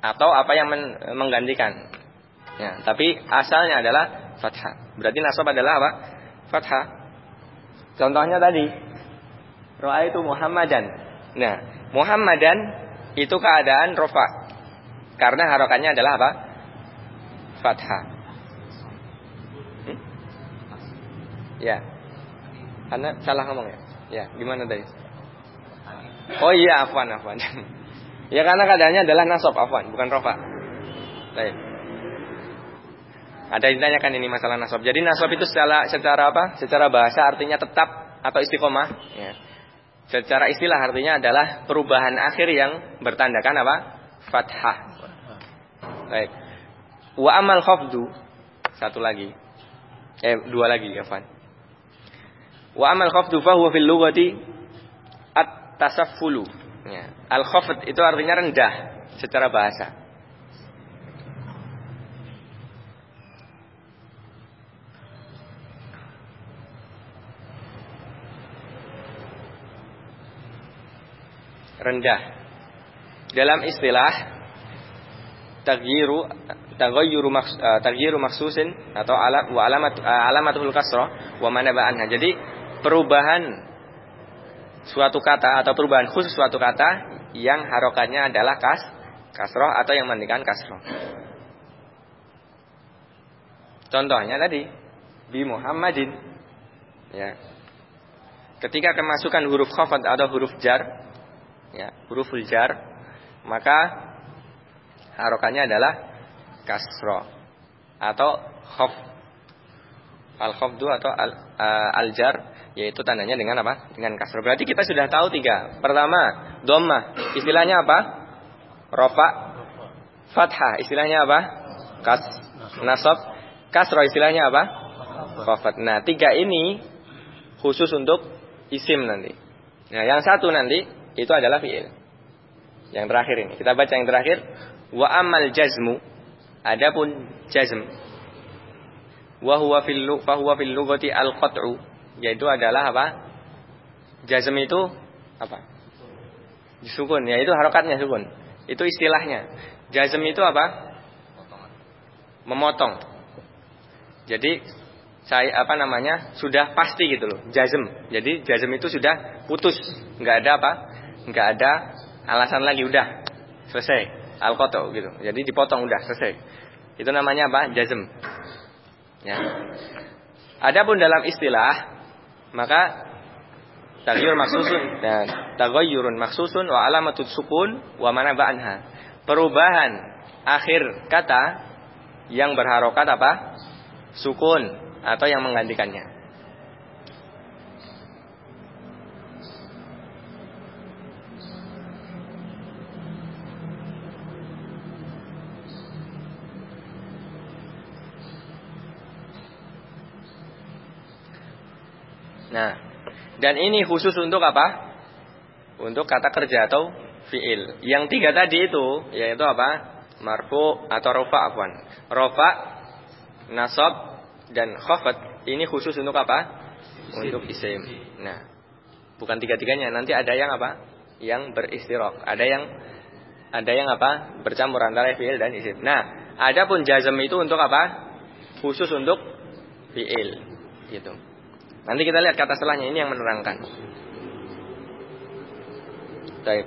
S1: Atau apa yang men menggantikan. Ya, tapi asalnya adalah fathah. Berarti nasab adalah apa? Fathah. Contohnya tadi. Ro'a itu Muhammadan. Nah, Muhammadan itu keadaan rofa. Karena harokannya adalah apa? Fathah. Hmm? Ya. Anda salah ngomong ya? Ya, gimana tadi? Oh iya, afwan, afwan. ya karena keadaannya adalah nasab, afwan, bukan rofa. Baik. Ada yang ditanyakan ini masalah nasab. Jadi nasab itu secara secara apa? Secara bahasa artinya tetap atau istiqomah. Ya. Secara istilah artinya adalah perubahan akhir yang bertandakan apa? Fathah. Baik. Wa amal khafdu satu lagi. Eh dua lagi Fan. Wa amal khafdu fa huwa fil lughati at-tasaffulu. Ya. Al khafd itu artinya rendah secara bahasa. Rendah. Dalam istilah taghayyuru maks, taghyiru maksusin atau alat wa alamat uh, alamatul kasrah wa. Jadi perubahan suatu kata atau perubahan khusus suatu kata yang harokannya adalah kas kasroh atau yang mandikan kasroh. Contohnya tadi bi Muhammadin ya. Ketika kemasukan huruf khafat atau huruf jar ya, huruf jar, maka harokannya adalah kasro atau khof. Al khofdu atau al, uh, al jar yaitu tandanya dengan apa? Dengan kasro. Berarti kita sudah tahu tiga. Pertama, dhamma. Istilahnya apa? Rofa. Fathah. Istilahnya apa? Kas. Nasab. Kasro istilahnya apa? Khofat. Nah, tiga ini khusus untuk isim nanti. Nah, yang satu nanti itu adalah fiil. Yang terakhir ini. Kita baca yang terakhir. Wa amal jazmu. Adapun jazm. Wa huwa fil fa huwa fil lughati al qat'u. Yaitu adalah apa? Jazm itu apa? Sukun, yaitu harokatnya sukun. Itu istilahnya. Jazm itu apa? Memotong. Jadi saya apa namanya sudah pasti gitu loh jazm jadi jazm itu sudah putus nggak ada apa nggak ada alasan lagi udah. Selesai. Al koto gitu. Jadi dipotong udah selesai. Itu namanya apa? Jazm. Ya. Adapun dalam istilah maka tagyur maksusun dan tagoyurun maksusun wa alamatut sukun wa mana ba'anha perubahan akhir kata yang berharokat apa? Sukun atau yang menggantikannya Nah, dan ini khusus untuk apa? Untuk kata kerja atau fiil. Yang tiga tadi itu yaitu apa? Marfu atau rofa afwan. Rofa, nasab dan khafat ini khusus untuk apa? Untuk isim. Nah, bukan tiga-tiganya. Nanti ada yang apa? Yang beristirok. Ada yang ada yang apa? Bercampur antara fiil dan isim. Nah, adapun jazm itu untuk apa? Khusus untuk fiil. Gitu. Nanti kita lihat kata setelahnya ini yang menerangkan. Baik.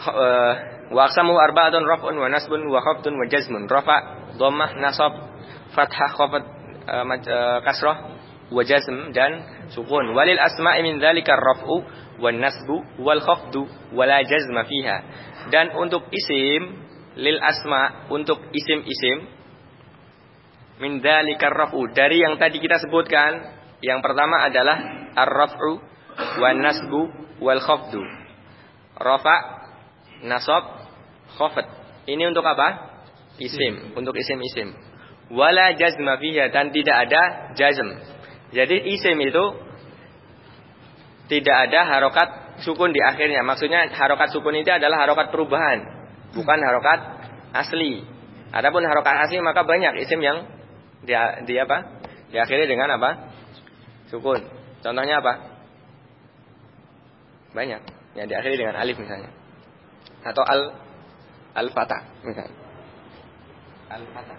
S1: Eh, wa aqsamu arba'atun raf'un wa nasbun wa khafdun wa jazmun. Rafa, dhammah, nasab, fathah, khafd, uh, kasrah, wa jazm dan sukun. Walil asma'i min dzalika raf'u wan nasbu wal khafdu wa la jazma fiha. Dan untuk isim lil asma untuk isim-isim min dzalikar raf'u dari yang tadi kita sebutkan yang pertama adalah ar-raf'u wan nasbu wal khafdu. Rafa nasab khafd ini untuk apa? Isim untuk isim-isim. Wala jazma fiha dan tidak ada jazm. Jadi isim itu tidak ada harokat sukun di akhirnya. Maksudnya harokat sukun itu adalah harokat perubahan bukan harokat asli. Adapun harokat asli maka banyak isim yang di, di apa? Diakhiri dengan apa? Sukun. Contohnya apa? Banyak. Ya diakhiri dengan alif misalnya. Atau al al fatah misalnya. Al fatah.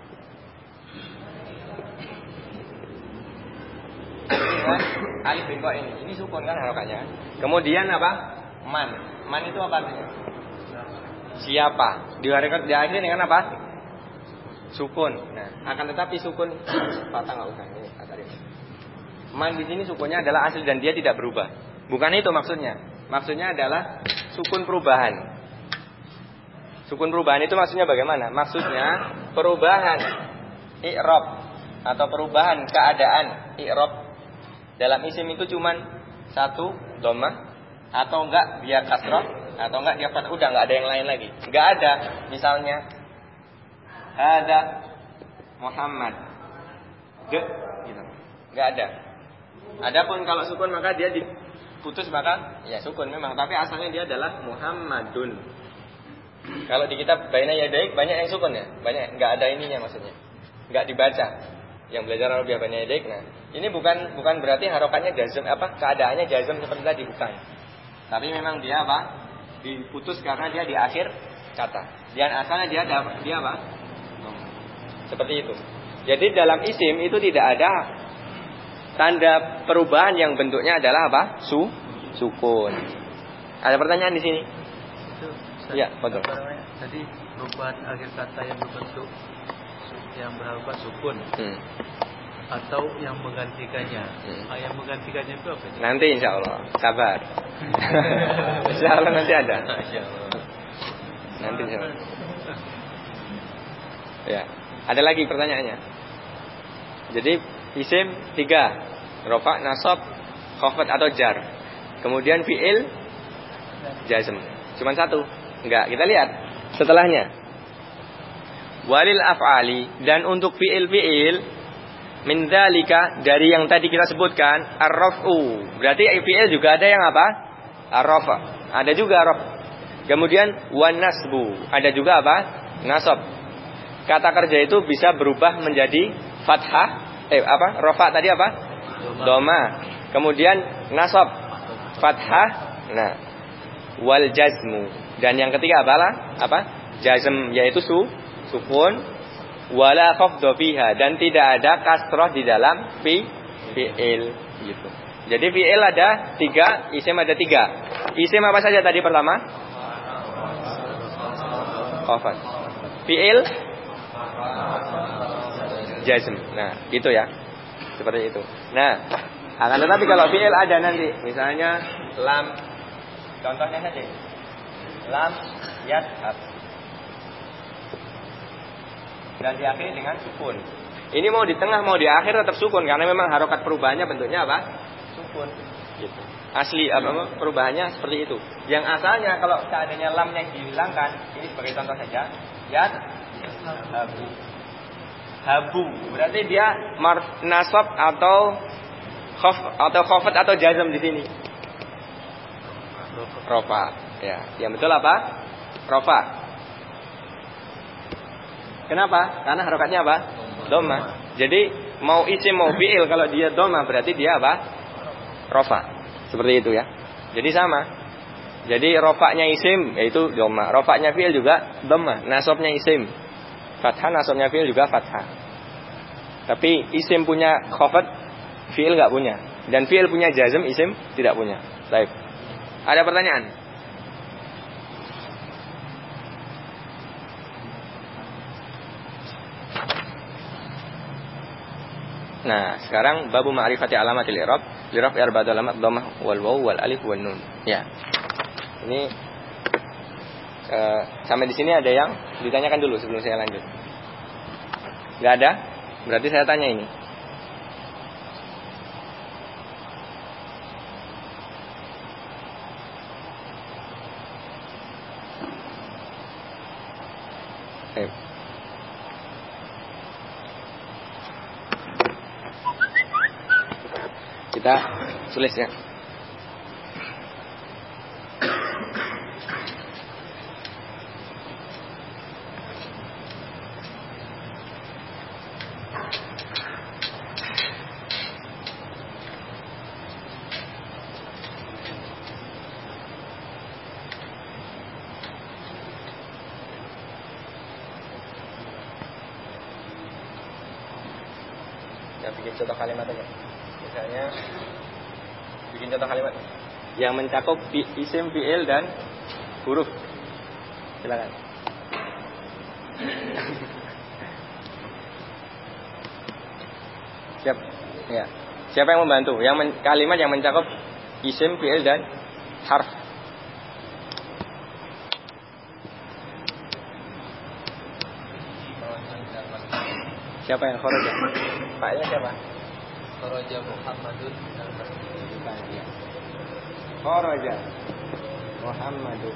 S1: Alif bin ini. Ini sukun kan harokatnya. Kemudian apa? Man. Man itu apa artinya? Siapa? Diakhiri dengan apa? Sukun. Nah, akan tetapi sukun patah nggak usah ini kata ini. Man di sini sukunnya adalah asli dan dia tidak berubah. Bukan itu maksudnya. Maksudnya adalah sukun perubahan. Sukun perubahan itu maksudnya bagaimana? Maksudnya perubahan i'rab atau perubahan keadaan i'rab dalam isim itu cuman satu doma atau enggak dia kasroh atau enggak dia fathah udah enggak ada yang lain lagi. Enggak ada misalnya ada Muhammad de gitu. Enggak ada. Adapun kalau sukun maka dia diputus maka ya sukun memang tapi asalnya dia adalah Muhammadun. Kalau di kitab Baina Yadaik banyak yang sukun ya, banyak nggak ada ininya maksudnya, nggak dibaca. Yang belajar Arabiah Baina Yadaik, nah ini bukan bukan berarti harokannya jazm apa keadaannya jazm seperti tadi bukan. Tapi memang dia apa? Diputus karena dia di akhir kata. Dan asalnya dia dia apa? Seperti itu. Jadi dalam isim itu tidak ada tanda perubahan yang bentuknya adalah apa? Su, sukun. Ada pertanyaan di sini? Ya, betul.
S3: Tadi perubahan akhir kata yang berbentuk yang berharga sukun. Hmm. Atau yang menggantikannya. Hmm. Ah, yang menggantikannya itu apa?
S1: Nanti insya Allah. Sabar. insya Allah nanti ada. Nanti insya Allah. Ya. Ada lagi pertanyaannya. Jadi isim tiga Rofa, nasab, khafat atau jar. Kemudian fi'il, jazm. Cuman satu. Enggak, kita lihat setelahnya. Walil af'ali dan untuk fi'il-fi'il min dzalika dari yang tadi kita sebutkan ar-raf'u. Berarti fi'il juga ada yang apa? Ar-rafa. Ada juga raf. Kemudian wan nasbu. Ada juga apa? Nasab. Kata kerja itu bisa berubah menjadi fathah eh apa? Rafa tadi apa? doma. Kemudian nasab fathah. Nah, wal jazmu. Dan yang ketiga apalah? Apa? Jazm yaitu su sukun wala khafdhu fiha dan tidak ada kasroh di dalam fi fi'il gitu. Jadi fi'il ada tiga, isim ada tiga. Isim apa saja tadi pertama? Khafat. Fi'il jazm. Nah, itu ya. Seperti itu. Nah, akan tetapi kalau fi'il ada nanti, misalnya lam, contohnya saja, lam yashab, dan diakhiri dengan sukun. Ini mau di tengah mau di akhir tetap sukun karena memang harokat perubahannya bentuknya apa? Sukun. Gitu. Asli apa perubahannya seperti itu. Yang asalnya kalau seandainya lam yang dihilangkan, ini sebagai contoh saja, yad habu habu. Berarti dia nasab atau khof atau khofat atau jazm di sini. Rofa. Ya, yang betul apa? Rofa. Kenapa? Karena harokatnya apa? Doma. Jadi mau isim mau fiil kalau dia doma berarti dia apa? Rofa. Seperti itu ya. Jadi sama. Jadi rofaknya isim yaitu doma. Rofaknya fiil juga doma. Nasabnya isim. Fathah nasabnya fi'il juga fathah. Tapi isim punya khafat, fi'il nggak punya. Dan fi'il punya jazm, isim tidak punya. Baik. Ada pertanyaan? Nah, sekarang babu ma'rifati alamatil i'rab, li'rab arba'at alamat dhammah wal waw wal alif wal nun. Ya. Ini uh, sampai di sini ada yang ditanyakan dulu sebelum saya lanjut. Gak ada? Berarti saya tanya ini. Kita tulis ya. Bikin contoh kalimat aja. Misalnya bikin contoh kalimat. yang mencakup isim fiil dan huruf. Silakan. Siap. Ya. Siapa yang membantu? Yang men- kalimat yang mencakup isim fiil dan harf. Siapa yang kharaja? Paknya siapa?
S5: Kharaja Muhammadun.
S1: Kharaja Muhammadun.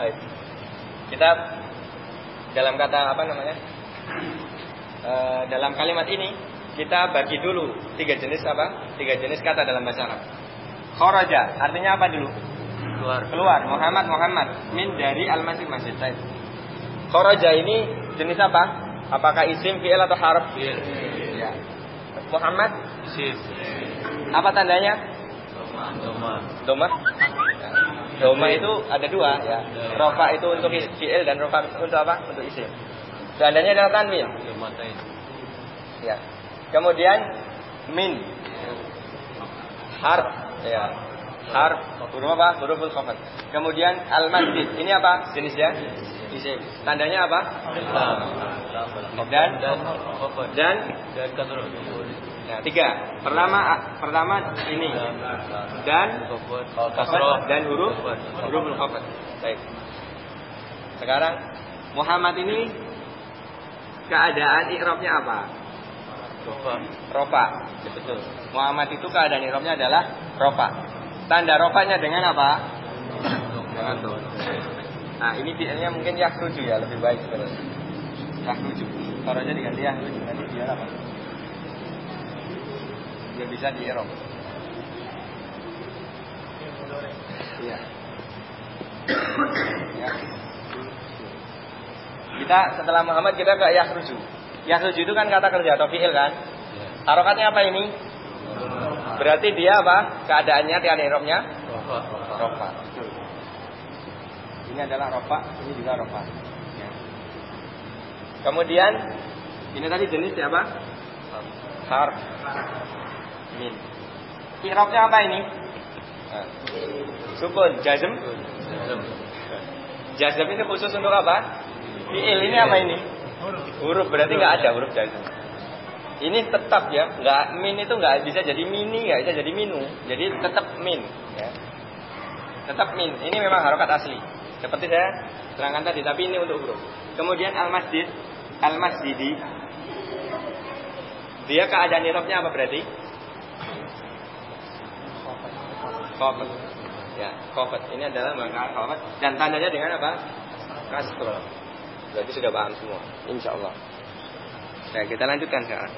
S1: Baik. Kita dalam kata apa namanya? Eh, dalam kalimat ini kita bagi dulu tiga jenis apa? Tiga jenis kata dalam bahasa Arab. Kharaja artinya apa dulu?
S3: Keluar.
S1: keluar Muhammad Muhammad min dari al masjid masjid. Kharaja ini jenis apa? Apakah isim fi'il atau harf?
S3: Fiil.
S1: Ya. Muhammad
S3: Isim.
S1: apa tandanya?
S3: Doma.
S1: Doma. Doma itu ada dua ya. Rofa itu untuk fi'il dan rofa untuk apa? Untuk isim. Tandanya adalah tanwin. Ya. Kemudian min harf ya. Harf huruf apa? Huruful khafat. Kemudian al masjid. Ini apa? Jenisnya? Isim. Tandanya apa? Dan
S3: Dan
S1: dan. Nah, tiga. Pertama pertama ini dan dan huruf huruful khafat. Baik. Sekarang Muhammad ini keadaan i'rabnya apa?
S3: Rofa.
S1: Rofa. Betul. Muhammad itu keadaan i'rabnya adalah rofa. Tanda rofanya dengan apa? Dengan. Nah, ini fiilnya mungkin yakhruju ya, lebih baik sebenarnya. Yakhruju. Kalau aja diganti yakhruju nanti biar apa? Biar bisa di i'rab. Iya. Ya. Kita setelah Muhammad kita ke yakhruju. Yakhruju itu kan kata kerja atau fiil kan? Harokatnya apa ini? Berarti dia apa? Keadaannya tiada?
S3: Rofa.
S1: Rofa. Betul. Ini adalah rofa, ini juga rofa. Ya. Kemudian ini tadi jenis apa? Harf. Min. Irobnya apa ini? Nah. Sukun, jazm.
S3: Jazm.
S1: Jazm ini khusus untuk apa? Fiil ini apa ini? Huruf berarti nggak ada huruf jazm. Ini tetap ya, nggak min itu nggak bisa jadi mini, nggak bisa jadi minu. Jadi tetap min. Ya. Tetap min. Ini memang harokat asli. Seperti saya terangkan tadi, tapi ini untuk huruf. Kemudian al masjid, al masjidi. Dia keadaan irobnya apa berarti? Khofat. Ya, khofat. Ini adalah maka khofat. Dan tandanya dengan apa? Kasro. Berarti sudah paham semua. Insya Allah. Nah, kita lanjutkan sekarang.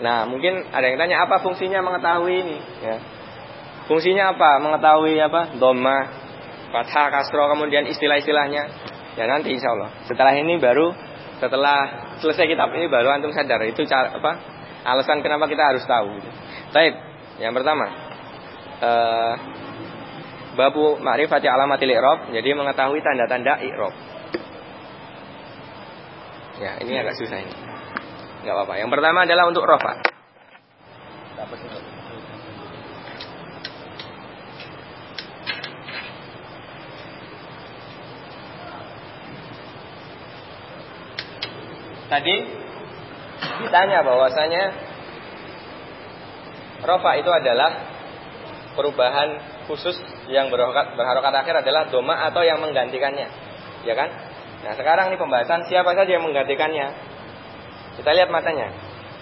S1: Nah, mungkin ada yang tanya apa fungsinya mengetahui ini? Ya. Fungsinya apa? Mengetahui apa? Doma, fathah, kasro, kemudian istilah-istilahnya. Ya nanti insya Allah. Setelah ini baru, setelah selesai kitab ini baru antum sadar itu cara apa? Alasan kenapa kita harus tahu. Baik, yang pertama, eh, babu ma'rifati alamatil i'rab, jadi mengetahui tanda-tanda i'rab. Ya, ini agak susah ini. Enggak apa-apa. Yang pertama adalah untuk rofa. Tadi ditanya bahwasanya rofa itu adalah perubahan khusus yang berharokat, berharokat akhir adalah doma atau yang menggantikannya. Ya kan? Nah sekarang ini pembahasan siapa saja yang menggantikannya. Kita lihat matanya.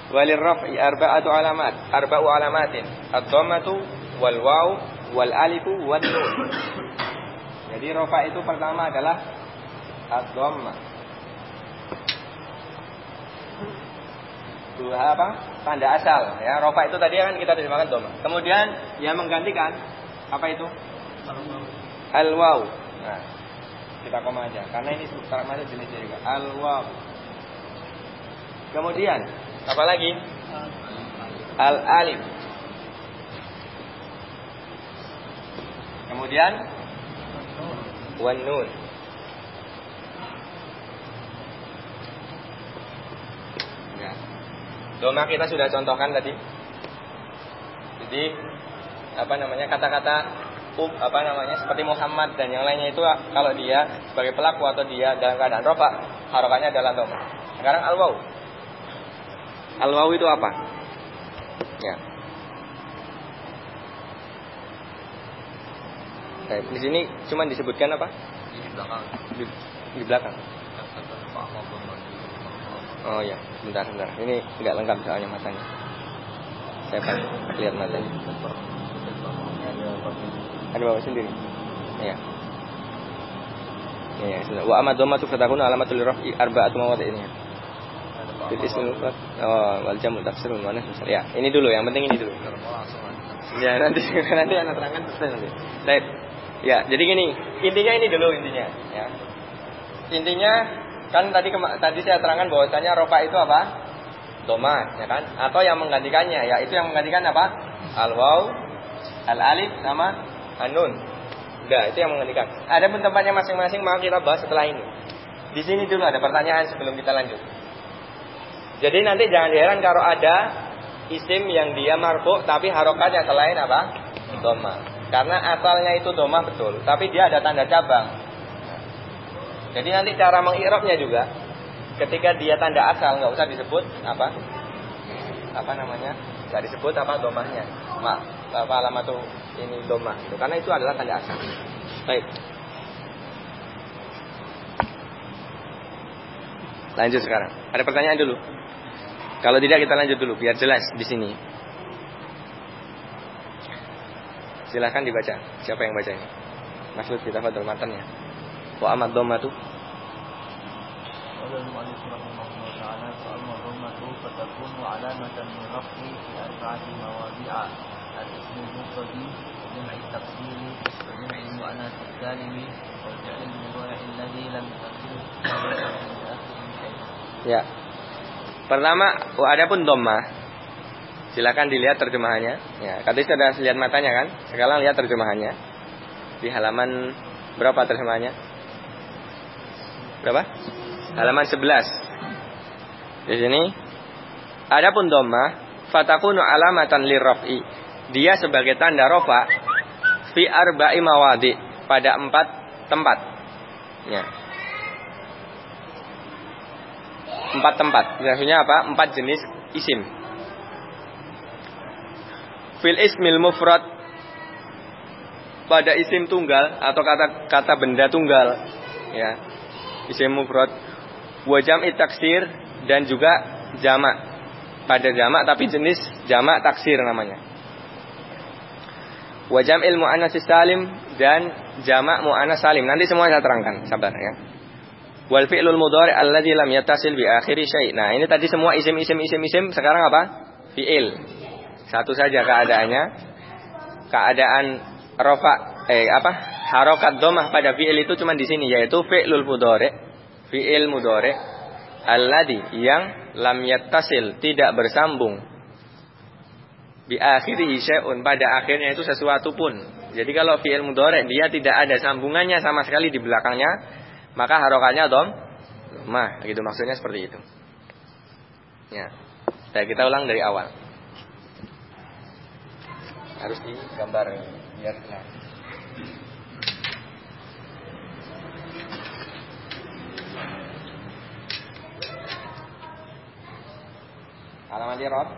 S1: Walir raf'i arba'atu alamat, arba'u alamatin. Ad-dhammatu wal waw wal alifu wal nun. Jadi rofa itu pertama adalah ad-dhammah. Dua apa? Tanda asal ya. Rofa itu tadi kan kita terjemahkan dhamma. Kemudian yang menggantikan apa itu? Al waw. Nah, kita koma aja karena ini masih jenisnya juga. Al waw. Kemudian apa lagi? Al alif. Kemudian wan nun. Ya. Doma kita sudah contohkan tadi. Jadi apa namanya kata-kata up apa namanya seperti Muhammad dan yang lainnya itu kalau dia sebagai pelaku atau dia dalam keadaan rofa harokannya adalah doma. Sekarang al waw. Al waw itu apa? Ya. Baik, di sini cuma disebutkan apa?
S5: Di belakang.
S1: Di, di belakang. Oh ya, bentar, bentar. Ini nggak lengkap soalnya matanya. Saya akan lihat matanya. Ada bawa sendiri. Ya. Ya, sudah. Wa amad dhammatu fatakunu alamatul rafi arba'atu mawadi ini. Bil ismil mufrad oh, wal jamu taksirun wa nasb. Ya, ini dulu yang penting ini dulu. Ya, nanti nanti anak terangkan selesai nanti. Baik. Ya, jadi gini, intinya ini dulu intinya, ya. Intinya kan tadi tadi saya terangkan bahwasanya rofa itu apa? Doma, ya kan? Atau yang menggantikannya, ya itu yang menggantikan apa? Al waw, al alif sama anun. Udah, itu yang menggantikan. Ada pun tempatnya masing-masing mau kita bahas setelah ini. Di sini dulu ada pertanyaan sebelum kita lanjut. Jadi nanti jangan heran kalau ada isim yang dia marfu tapi harokatnya selain apa? Doma. Karena asalnya itu doma betul, tapi dia ada tanda cabang. Jadi nanti cara mengirobnya juga, ketika dia tanda asal nggak usah disebut apa, apa namanya, nggak disebut apa domahnya, ma apa alamat ini doma itu karena itu adalah tanda asal baik. Lanjut sekarang. Ada pertanyaan dulu? Kalau tidak kita lanjut dulu biar jelas di sini. Silahkan dibaca. Siapa yang baca ini? Maksud kita fadl matannya wa amad
S6: doma tuh? فتكون علامة للرفع في أربعة مواضع الاسم المفرد وجمع التقدير وجمع المؤنث السالم والفعل المضارع الذي لم يتصل بآخره شيء.
S1: Ya. Pertama, oh, ada pun dhammah. Silakan dilihat terjemahannya. Ya, tadi sudah lihat matanya kan? Sekarang lihat terjemahannya. Di halaman berapa terjemahannya? Berapa? Halaman 11. Di sini Adapun dhammah fatakunu alamatan lirraf'i. Dia sebagai tanda rofa fi arba'i mawadi pada empat tempat. Ya. Empat tempat. Maksudnya apa? Empat jenis isim. Fil ismil mufrad pada isim tunggal atau kata kata benda tunggal ya isim mufrad wa jam'i taksir dan juga jamak pada jamak tapi jenis jamak taksir namanya. Wa jam'il muannas salim dan jamak muannas salim. Nanti semua saya terangkan sabar ya. Wal fi'lul mudhari alladzi lam yattasil bi akhiri syai. Nah ini tadi semua isim isim isim isim. Sekarang apa? Fi'il. Satu saja keadaannya. Keadaan rofa eh apa? Harokat domah pada fi'il itu cuma di sini yaitu fi'lul mudhari. Fi'il mudhari alladhi yang lam yattasil tidak bersambung bi akhirihi syai'un pada akhirnya itu sesuatu pun. Jadi kalau fi'il mudhari dia tidak ada sambungannya sama sekali di belakangnya, maka harokatnya dom mah gitu maksudnya seperti itu. Ya. Nah, kita ulang dari awal. Harus digambar biar jelas. Halaman Rob.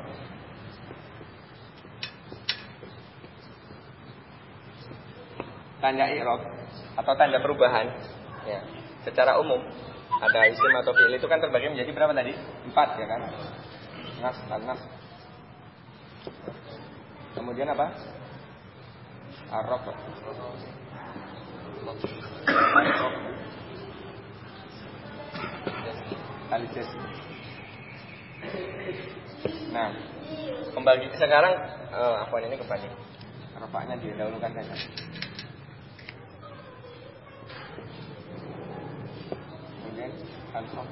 S1: Tanda i'rab atau tanda perubahan ya. Secara umum ada isim atau fi'il itu kan terbagi menjadi berapa tadi? Empat ya kan? Nas, nas. Kemudian apa? Arab. Alisis. Nah, kembali sekarang eh, apa ini kembali? Rafa'nya didahulukan saja. Kemudian al-khaf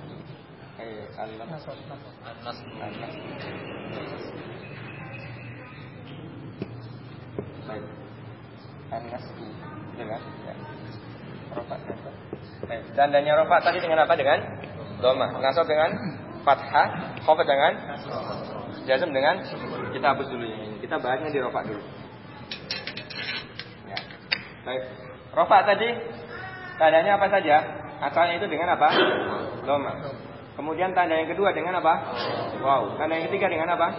S1: eh. Baik. Al-nas ya kan? Ya. Baik. Tandanya tadi dengan apa? Dengan doma. Nasab dengan fathah, khafat dengan jazm dengan kita hapus dulu yang ini. Kita bahasnya di rofa dulu. Ya. Baik. Rofa tadi tandanya apa saja? Asalnya itu dengan apa? Doma. Kemudian tanda yang kedua dengan apa? Wow. Tanda yang ketiga dengan apa?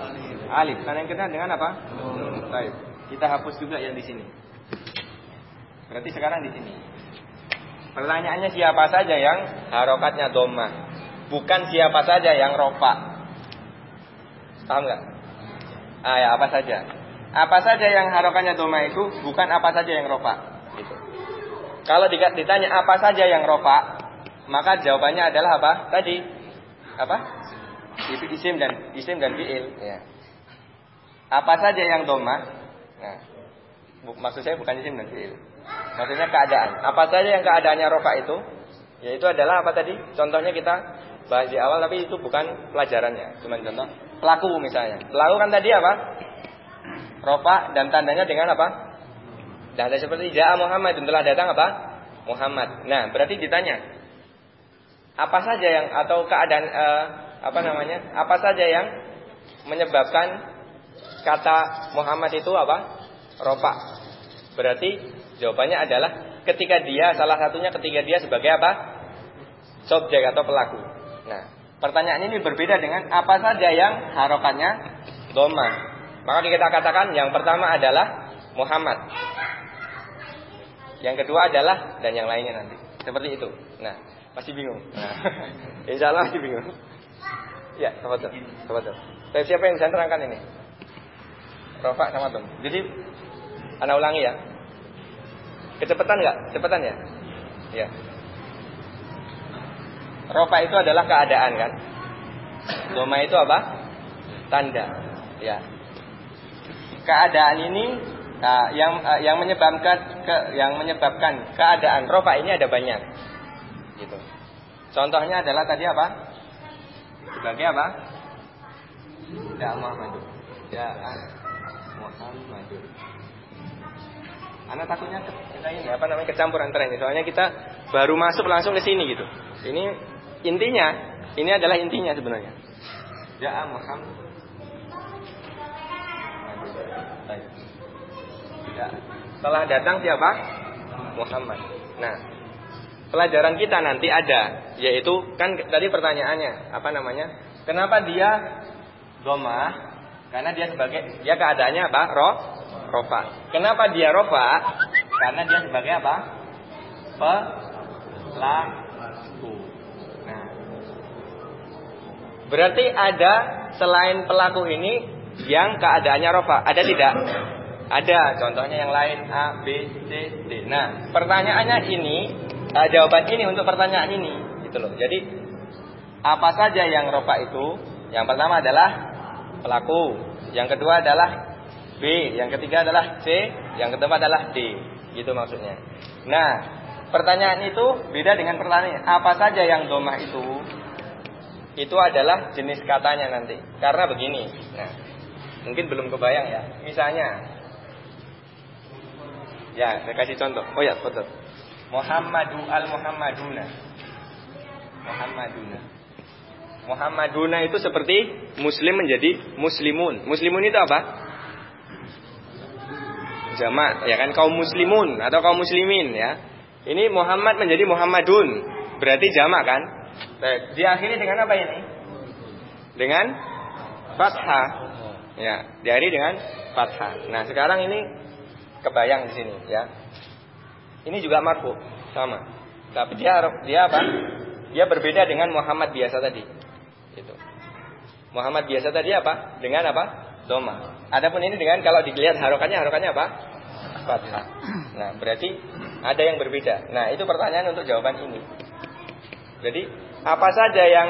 S1: Alif. Tanda yang ketiga dengan apa? Baik. Kita hapus juga yang di sini. Berarti sekarang di sini. Pertanyaannya siapa saja yang harokatnya doma, bukan siapa saja yang rofa. Paham nggak? Ah ya apa saja? Apa saja yang harokatnya doma itu bukan apa saja yang rofa. Gitu. Kalau ditanya apa saja yang rofa, maka jawabannya adalah apa? Tadi apa? Isim dan isim dan fiil. Ya. Apa saja yang doma? Nah, maksud saya bukan isim dan fiil. Maksudnya keadaan. Apa saja yang keadaannya rofa itu? Yaitu adalah apa tadi? Contohnya kita bahas di awal tapi itu bukan pelajarannya. Cuma contoh. Pelaku misalnya. Pelaku kan tadi apa? Rofa dan tandanya dengan apa? Dan ada seperti Ja'a Muhammad telah datang apa? Muhammad. Nah, berarti ditanya. Apa saja yang atau keadaan eh, apa namanya? Apa saja yang menyebabkan kata Muhammad itu apa? Rofa. Berarti Jawabannya adalah ketika dia salah satunya ketika dia sebagai apa? Subjek atau pelaku. Nah, pertanyaan ini berbeda dengan apa saja yang harokatnya doma. Maka kita katakan yang pertama adalah Muhammad. Yang kedua adalah dan yang lainnya nanti. Seperti itu. Nah, masih bingung. Nah, insya Allah masih bingung. Ya, tuh, tuh. Tapi siapa yang bisa terangkan ini? Rofa sama Tom. Jadi, anak ulangi ya. Kecepatan nggak? Kecepatan ya? Ya. Rofa itu adalah keadaan kan? Doma itu apa? Tanda. Ya. Keadaan ini uh, yang uh, yang menyebabkan ke, yang menyebabkan keadaan rofa ini ada banyak. Gitu. Contohnya adalah tadi apa? Sebagai apa? Ya Muhammad. Ya Muhammad. Anak takutnya kita ini apa namanya kecampur antara ini. Soalnya kita baru masuk langsung ke sini gitu. Ini intinya, ini adalah intinya sebenarnya. Ya Muhammad. Ya. Setelah datang siapa? Muhammad. Nah, pelajaran kita nanti ada, yaitu kan tadi pertanyaannya apa namanya? Kenapa dia domah? Karena dia sebagai dia keadaannya apa? Roh rofa. Kenapa dia rofa? Karena dia sebagai apa? Pelaku. Berarti ada selain pelaku ini yang keadaannya rofa. Ada tidak? Ada. Contohnya yang lain A, B, C, D. Nah, pertanyaannya ini, uh, jawaban ini untuk pertanyaan ini, gitu loh. Jadi apa saja yang rofa itu? Yang pertama adalah pelaku. Yang kedua adalah B, yang ketiga adalah C, yang keempat adalah D. Gitu maksudnya. Nah, pertanyaan itu beda dengan pertanyaan apa saja yang domah itu? Itu adalah jenis katanya nanti. Karena begini. Nah, mungkin belum kebayang ya. Misalnya, ya saya kasih contoh. Oh ya, betul. Muhammadu al Muhammaduna. Muhammaduna. Muhammaduna itu seperti muslim menjadi muslimun. Muslimun itu apa? jamak ya kan kaum muslimun atau kaum muslimin ya. Ini Muhammad menjadi Muhammadun. Berarti jamak kan? Baik, diakhiri dengan apa ini? Dengan fathah. Ya, diakhiri dengan fathah. Nah, sekarang ini kebayang di sini ya. Ini juga marfu, sama. Tapi dia dia apa? Dia berbeda dengan Muhammad biasa tadi. Gitu. Muhammad biasa tadi apa? Dengan apa? Doma. Adapun ini dengan kalau dilihat harokannya harokannya apa? Fathah. Nah, berarti ada yang berbeda. Nah, itu pertanyaan untuk jawaban ini. Jadi, apa saja yang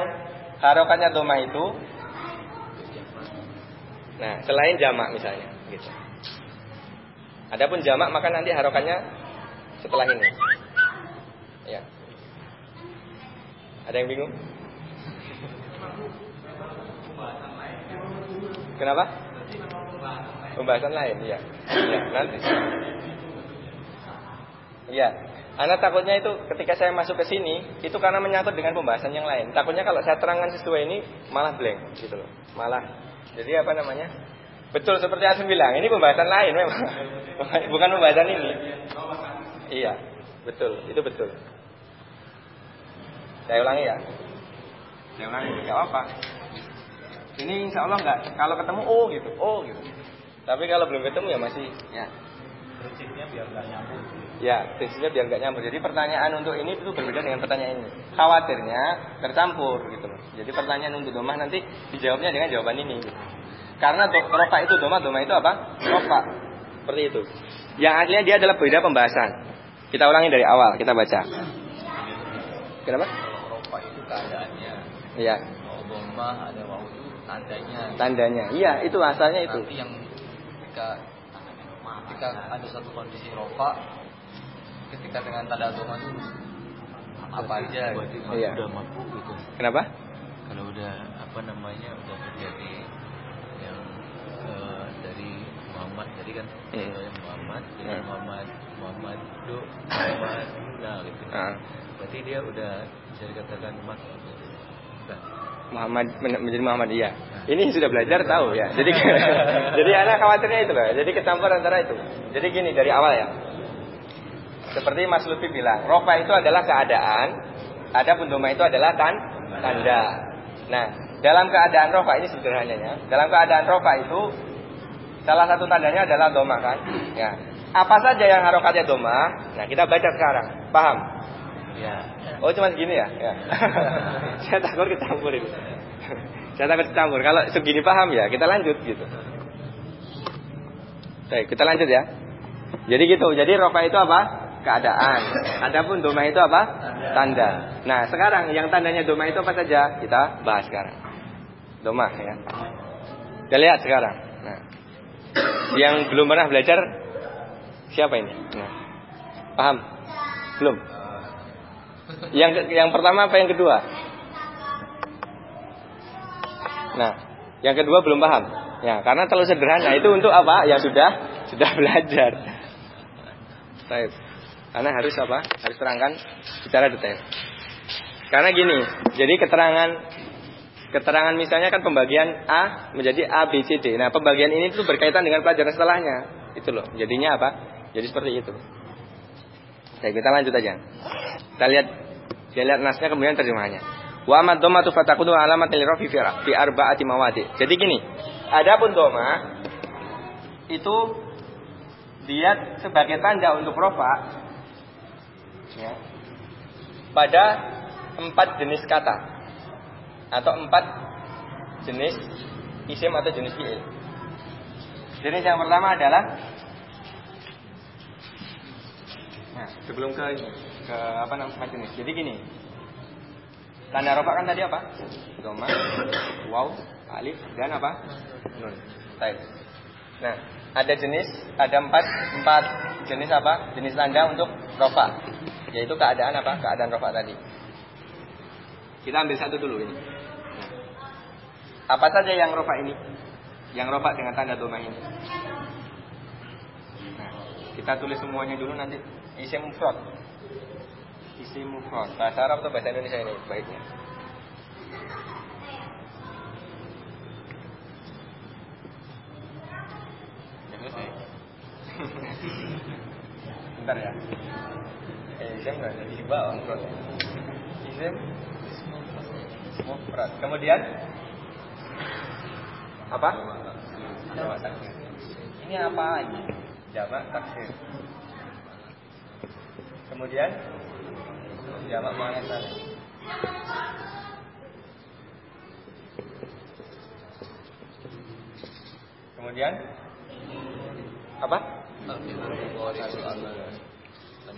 S1: harokannya doma itu? Nah, selain jamak misalnya, gitu. Adapun jamak maka nanti harokannya setelah ini. Ya. Ada yang bingung? Kenapa? Pembahasan lain, ya. ya nanti. Ya. Anda takutnya itu ketika saya masuk ke sini itu karena menyangkut dengan pembahasan yang lain. Takutnya kalau saya terangkan sesuai ini malah blank gitu loh. Malah jadi apa namanya? Betul seperti Asim bilang, ini pembahasan lain memang. Bukan pembahasan ini. Iya, betul, itu betul. Saya ulangi ya. Saya ulangi, nggak apa. Ini insya Allah nggak. Kalau ketemu oh gitu, oh gitu. Tapi kalau belum ketemu ya masih ya.
S6: Prinsipnya biar nggak nyambung.
S1: Ya, prinsipnya biar nggak nyambur. Jadi pertanyaan untuk ini itu berbeda dengan pertanyaan ini. Khawatirnya tercampur gitu loh. Jadi pertanyaan untuk domah nanti dijawabnya dengan jawaban ini. Gitu. Karena do, rofa itu domah, domah itu apa? Rofa. Seperti itu. Yang aslinya dia adalah beda pembahasan. Kita ulangi dari awal, kita baca. Kenapa?
S5: Rofa itu keadaannya.
S1: Iya,
S5: domah ada wau itu tandanya.
S1: tandanya. Iya, itu asalnya itu.
S5: Nanti yang ketika ketika ada satu kondisi rofa, ketika dengan tanda domah itu apa aja?
S3: Berarti
S1: Iya.
S3: udah mampu gitu.
S1: Kenapa?
S3: Kalau udah apa namanya udah terjadi yang eh, dari Muhammad tadi kan
S1: Hmm.
S3: eh, Muhammad jadi
S1: Hmm.
S3: Muhammad Muhammad do Muhammad nah gitu.
S1: Ah.
S3: Berarti dia udah bisa dikatakan mak gitu. Bukan.
S1: Muhammad men- menjadi Muhammad iya. Ini sudah belajar tahu ya. Jadi jadi anak khawatirnya itu loh. Jadi kecampur antara itu. Jadi gini dari awal ya. Seperti Mas Lutfi bilang, rofa itu adalah keadaan, ada doma itu adalah tan tanda. Nah, dalam keadaan rofa ini sederhananya, dalam keadaan rofa itu salah satu tandanya adalah doma kan. Ya. Apa saja yang harokatnya doma? Nah, kita baca sekarang. Paham?
S3: Ya.
S1: Oh cuma segini ya? ya. Saya takut kecampur ini. Saya takut kecampur. Kalau segini paham ya, kita lanjut gitu. Baik, kita lanjut ya. Jadi gitu. Jadi rofa itu apa? Keadaan. Adapun doma itu apa? Tanda. Nah, sekarang yang tandanya doma itu apa saja? Kita bahas sekarang. Doma ya. Kita lihat sekarang. Nah, yang belum pernah belajar siapa ini? Nah, paham? Belum? Yang yang pertama apa yang kedua? Nah, yang kedua belum paham. Ya, karena terlalu sederhana. Itu untuk apa? Ya sudah, sudah belajar. Baik. Karena harus apa? Harus terangkan secara detail. Karena gini, jadi keterangan keterangan misalnya kan pembagian A menjadi A B C D. Nah, pembagian ini tuh berkaitan dengan pelajaran setelahnya. Itu loh. Jadinya apa? Jadi seperti itu. Baik, kita lanjut aja. Kita lihat kita lihat nasnya kemudian terjemahannya. Wa amad dhammatu fatakunu alamat lil rafi fi arba'ati mawadi. Jadi gini, adapun doma itu dia sebagai tanda untuk rofa pada empat jenis kata atau empat jenis isim atau jenis fiil. Jenis yang pertama adalah Nah, sebelum ke ke apa namanya jenis. Jadi gini. Tanda rofa kan tadi apa? Doma, waw, alif dan apa? Nun. Baik. Nah, ada jenis, ada empat empat jenis apa? Jenis tanda untuk rofa. Yaitu keadaan apa? Keadaan rofa tadi. Kita ambil satu dulu ini. Apa saja yang rofa ini? Yang rofa dengan tanda doma ini. Nah, kita tulis semuanya dulu nanti isim mufrad. Isim mufrad. Bahasa Arab atau bahasa Indonesia ini baiknya? Bentar ya. Eh, isim nggak ada di bawah mufrad. Isim mufrad. Kemudian apa? Jamak taksir. Ini apa lagi? Jamak taksir. Kemudian jamak muannas salim. Kemudian apa?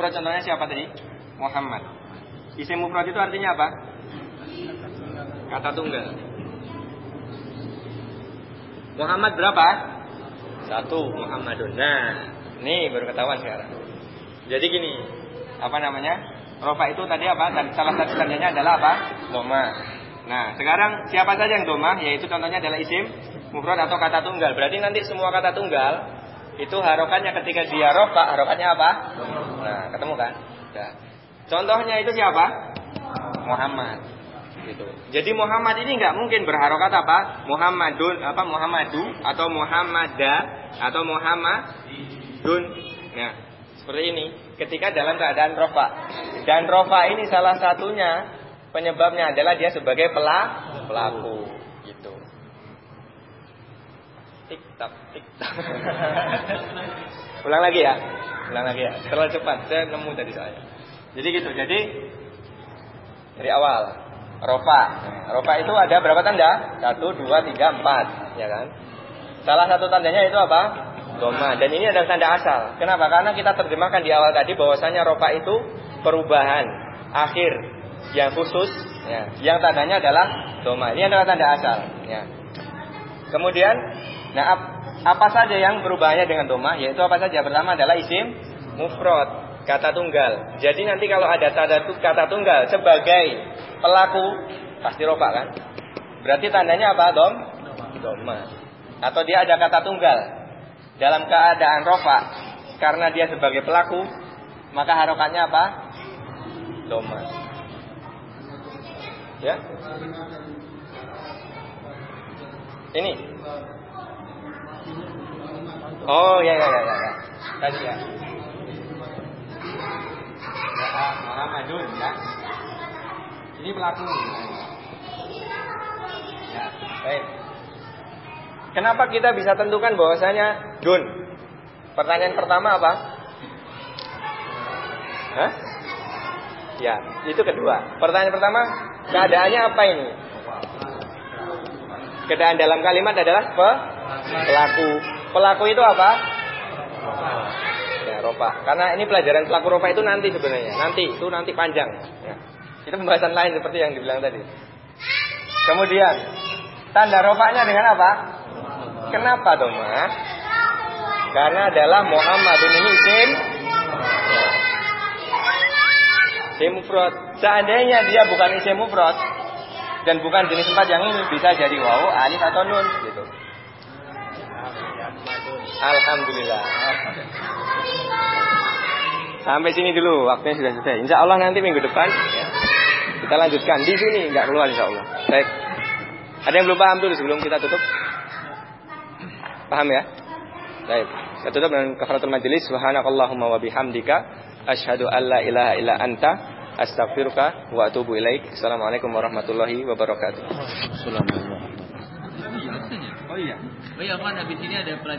S1: mufrad contohnya siapa tadi? Muhammad. Isim mufrad itu artinya apa? Kata tunggal. Muhammad berapa? Satu Muhammadun. Nah, ini baru ketahuan sekarang. Jadi gini, apa namanya? Rofa itu tadi apa? Dan salah satu tandanya adalah apa? Doma. Nah, sekarang siapa saja yang doma? Yaitu contohnya adalah isim mufrad atau kata tunggal. Berarti nanti semua kata tunggal itu harokannya ketika dia rofa, harokannya apa? Nah, ketemu kan? Nah. Contohnya itu siapa? Muhammad. Gitu. Jadi Muhammad ini nggak mungkin berharokat apa? Muhammadun, apa Muhammadu atau Muhammada atau Muhammadun. Nah, seperti ini. Ketika dalam keadaan rofa. Dan rofa ini salah satunya penyebabnya adalah dia sebagai pelaku. Gitu. Tik tak tik tak. Ulang lagi ya. Ulang lagi ya. Terlalu cepat. Saya nemu tadi saya. Jadi gitu. Jadi dari awal rofa. Rofa itu ada berapa tanda? Satu, dua, tiga, empat, ya kan? Salah satu tandanya itu apa? Doma. Dan ini adalah tanda asal. Kenapa? Karena kita terjemahkan di awal tadi bahwasanya rofa itu perubahan akhir yang khusus, ya. Yang tandanya adalah doma. Ini adalah tanda asal, ya. Kemudian, nah ap, apa saja yang berubahnya dengan doma? Yaitu apa saja? Pertama adalah isim mufrad, kata tunggal. Jadi nanti kalau ada tanda kata tunggal sebagai pelaku pasti rofa kan? Berarti tandanya apa, Dom? Doma. Atau dia ada kata tunggal dalam keadaan rofa karena dia sebagai pelaku maka harokatnya apa? Doma. Ya? Ini. Oh ya ya ya ya. ya. Tadi ya. Ya, Muhammadun ya. Ini pelaku. Ya, baik. Kenapa kita bisa tentukan bahwasanya dun? Pertanyaan pertama apa? Hah? Ya, itu kedua. Pertanyaan pertama, keadaannya apa ini? Keadaan dalam kalimat adalah pe pelaku. Pelaku itu apa? Ya, ropa. Karena ini pelajaran pelaku ropa itu nanti sebenarnya. Nanti, itu nanti panjang. Ya. Itu pembahasan lain seperti yang dibilang tadi. Kemudian, tanda ropanya dengan apa? Kenapa dong, Mas? Karena adalah Muhammadun ini isim isim mufrad. Seandainya dia bukan isim mufrad dan bukan jenis tempat yang ini bisa jadi wawu, alif atau nun gitu. Alhamdulillah. Sampai sini dulu, waktunya sudah selesai. Insya Allah nanti minggu depan ya, kita lanjutkan di sini, nggak keluar Insya Allah. Baik. Ada yang belum paham dulu sebelum kita tutup? Paham ya? Baik. Kita tutup dengan kafaratul majelis. Subhanakallahumma wa bihamdika asyhadu an la ilaha illa anta astaghfiruka wa atubu ilaik. Assalamualaikum warahmatullahi wabarakatuh.
S6: Assalamualaikum.
S1: Oh iya.
S6: Oh iya kan habis ini ada pelajaran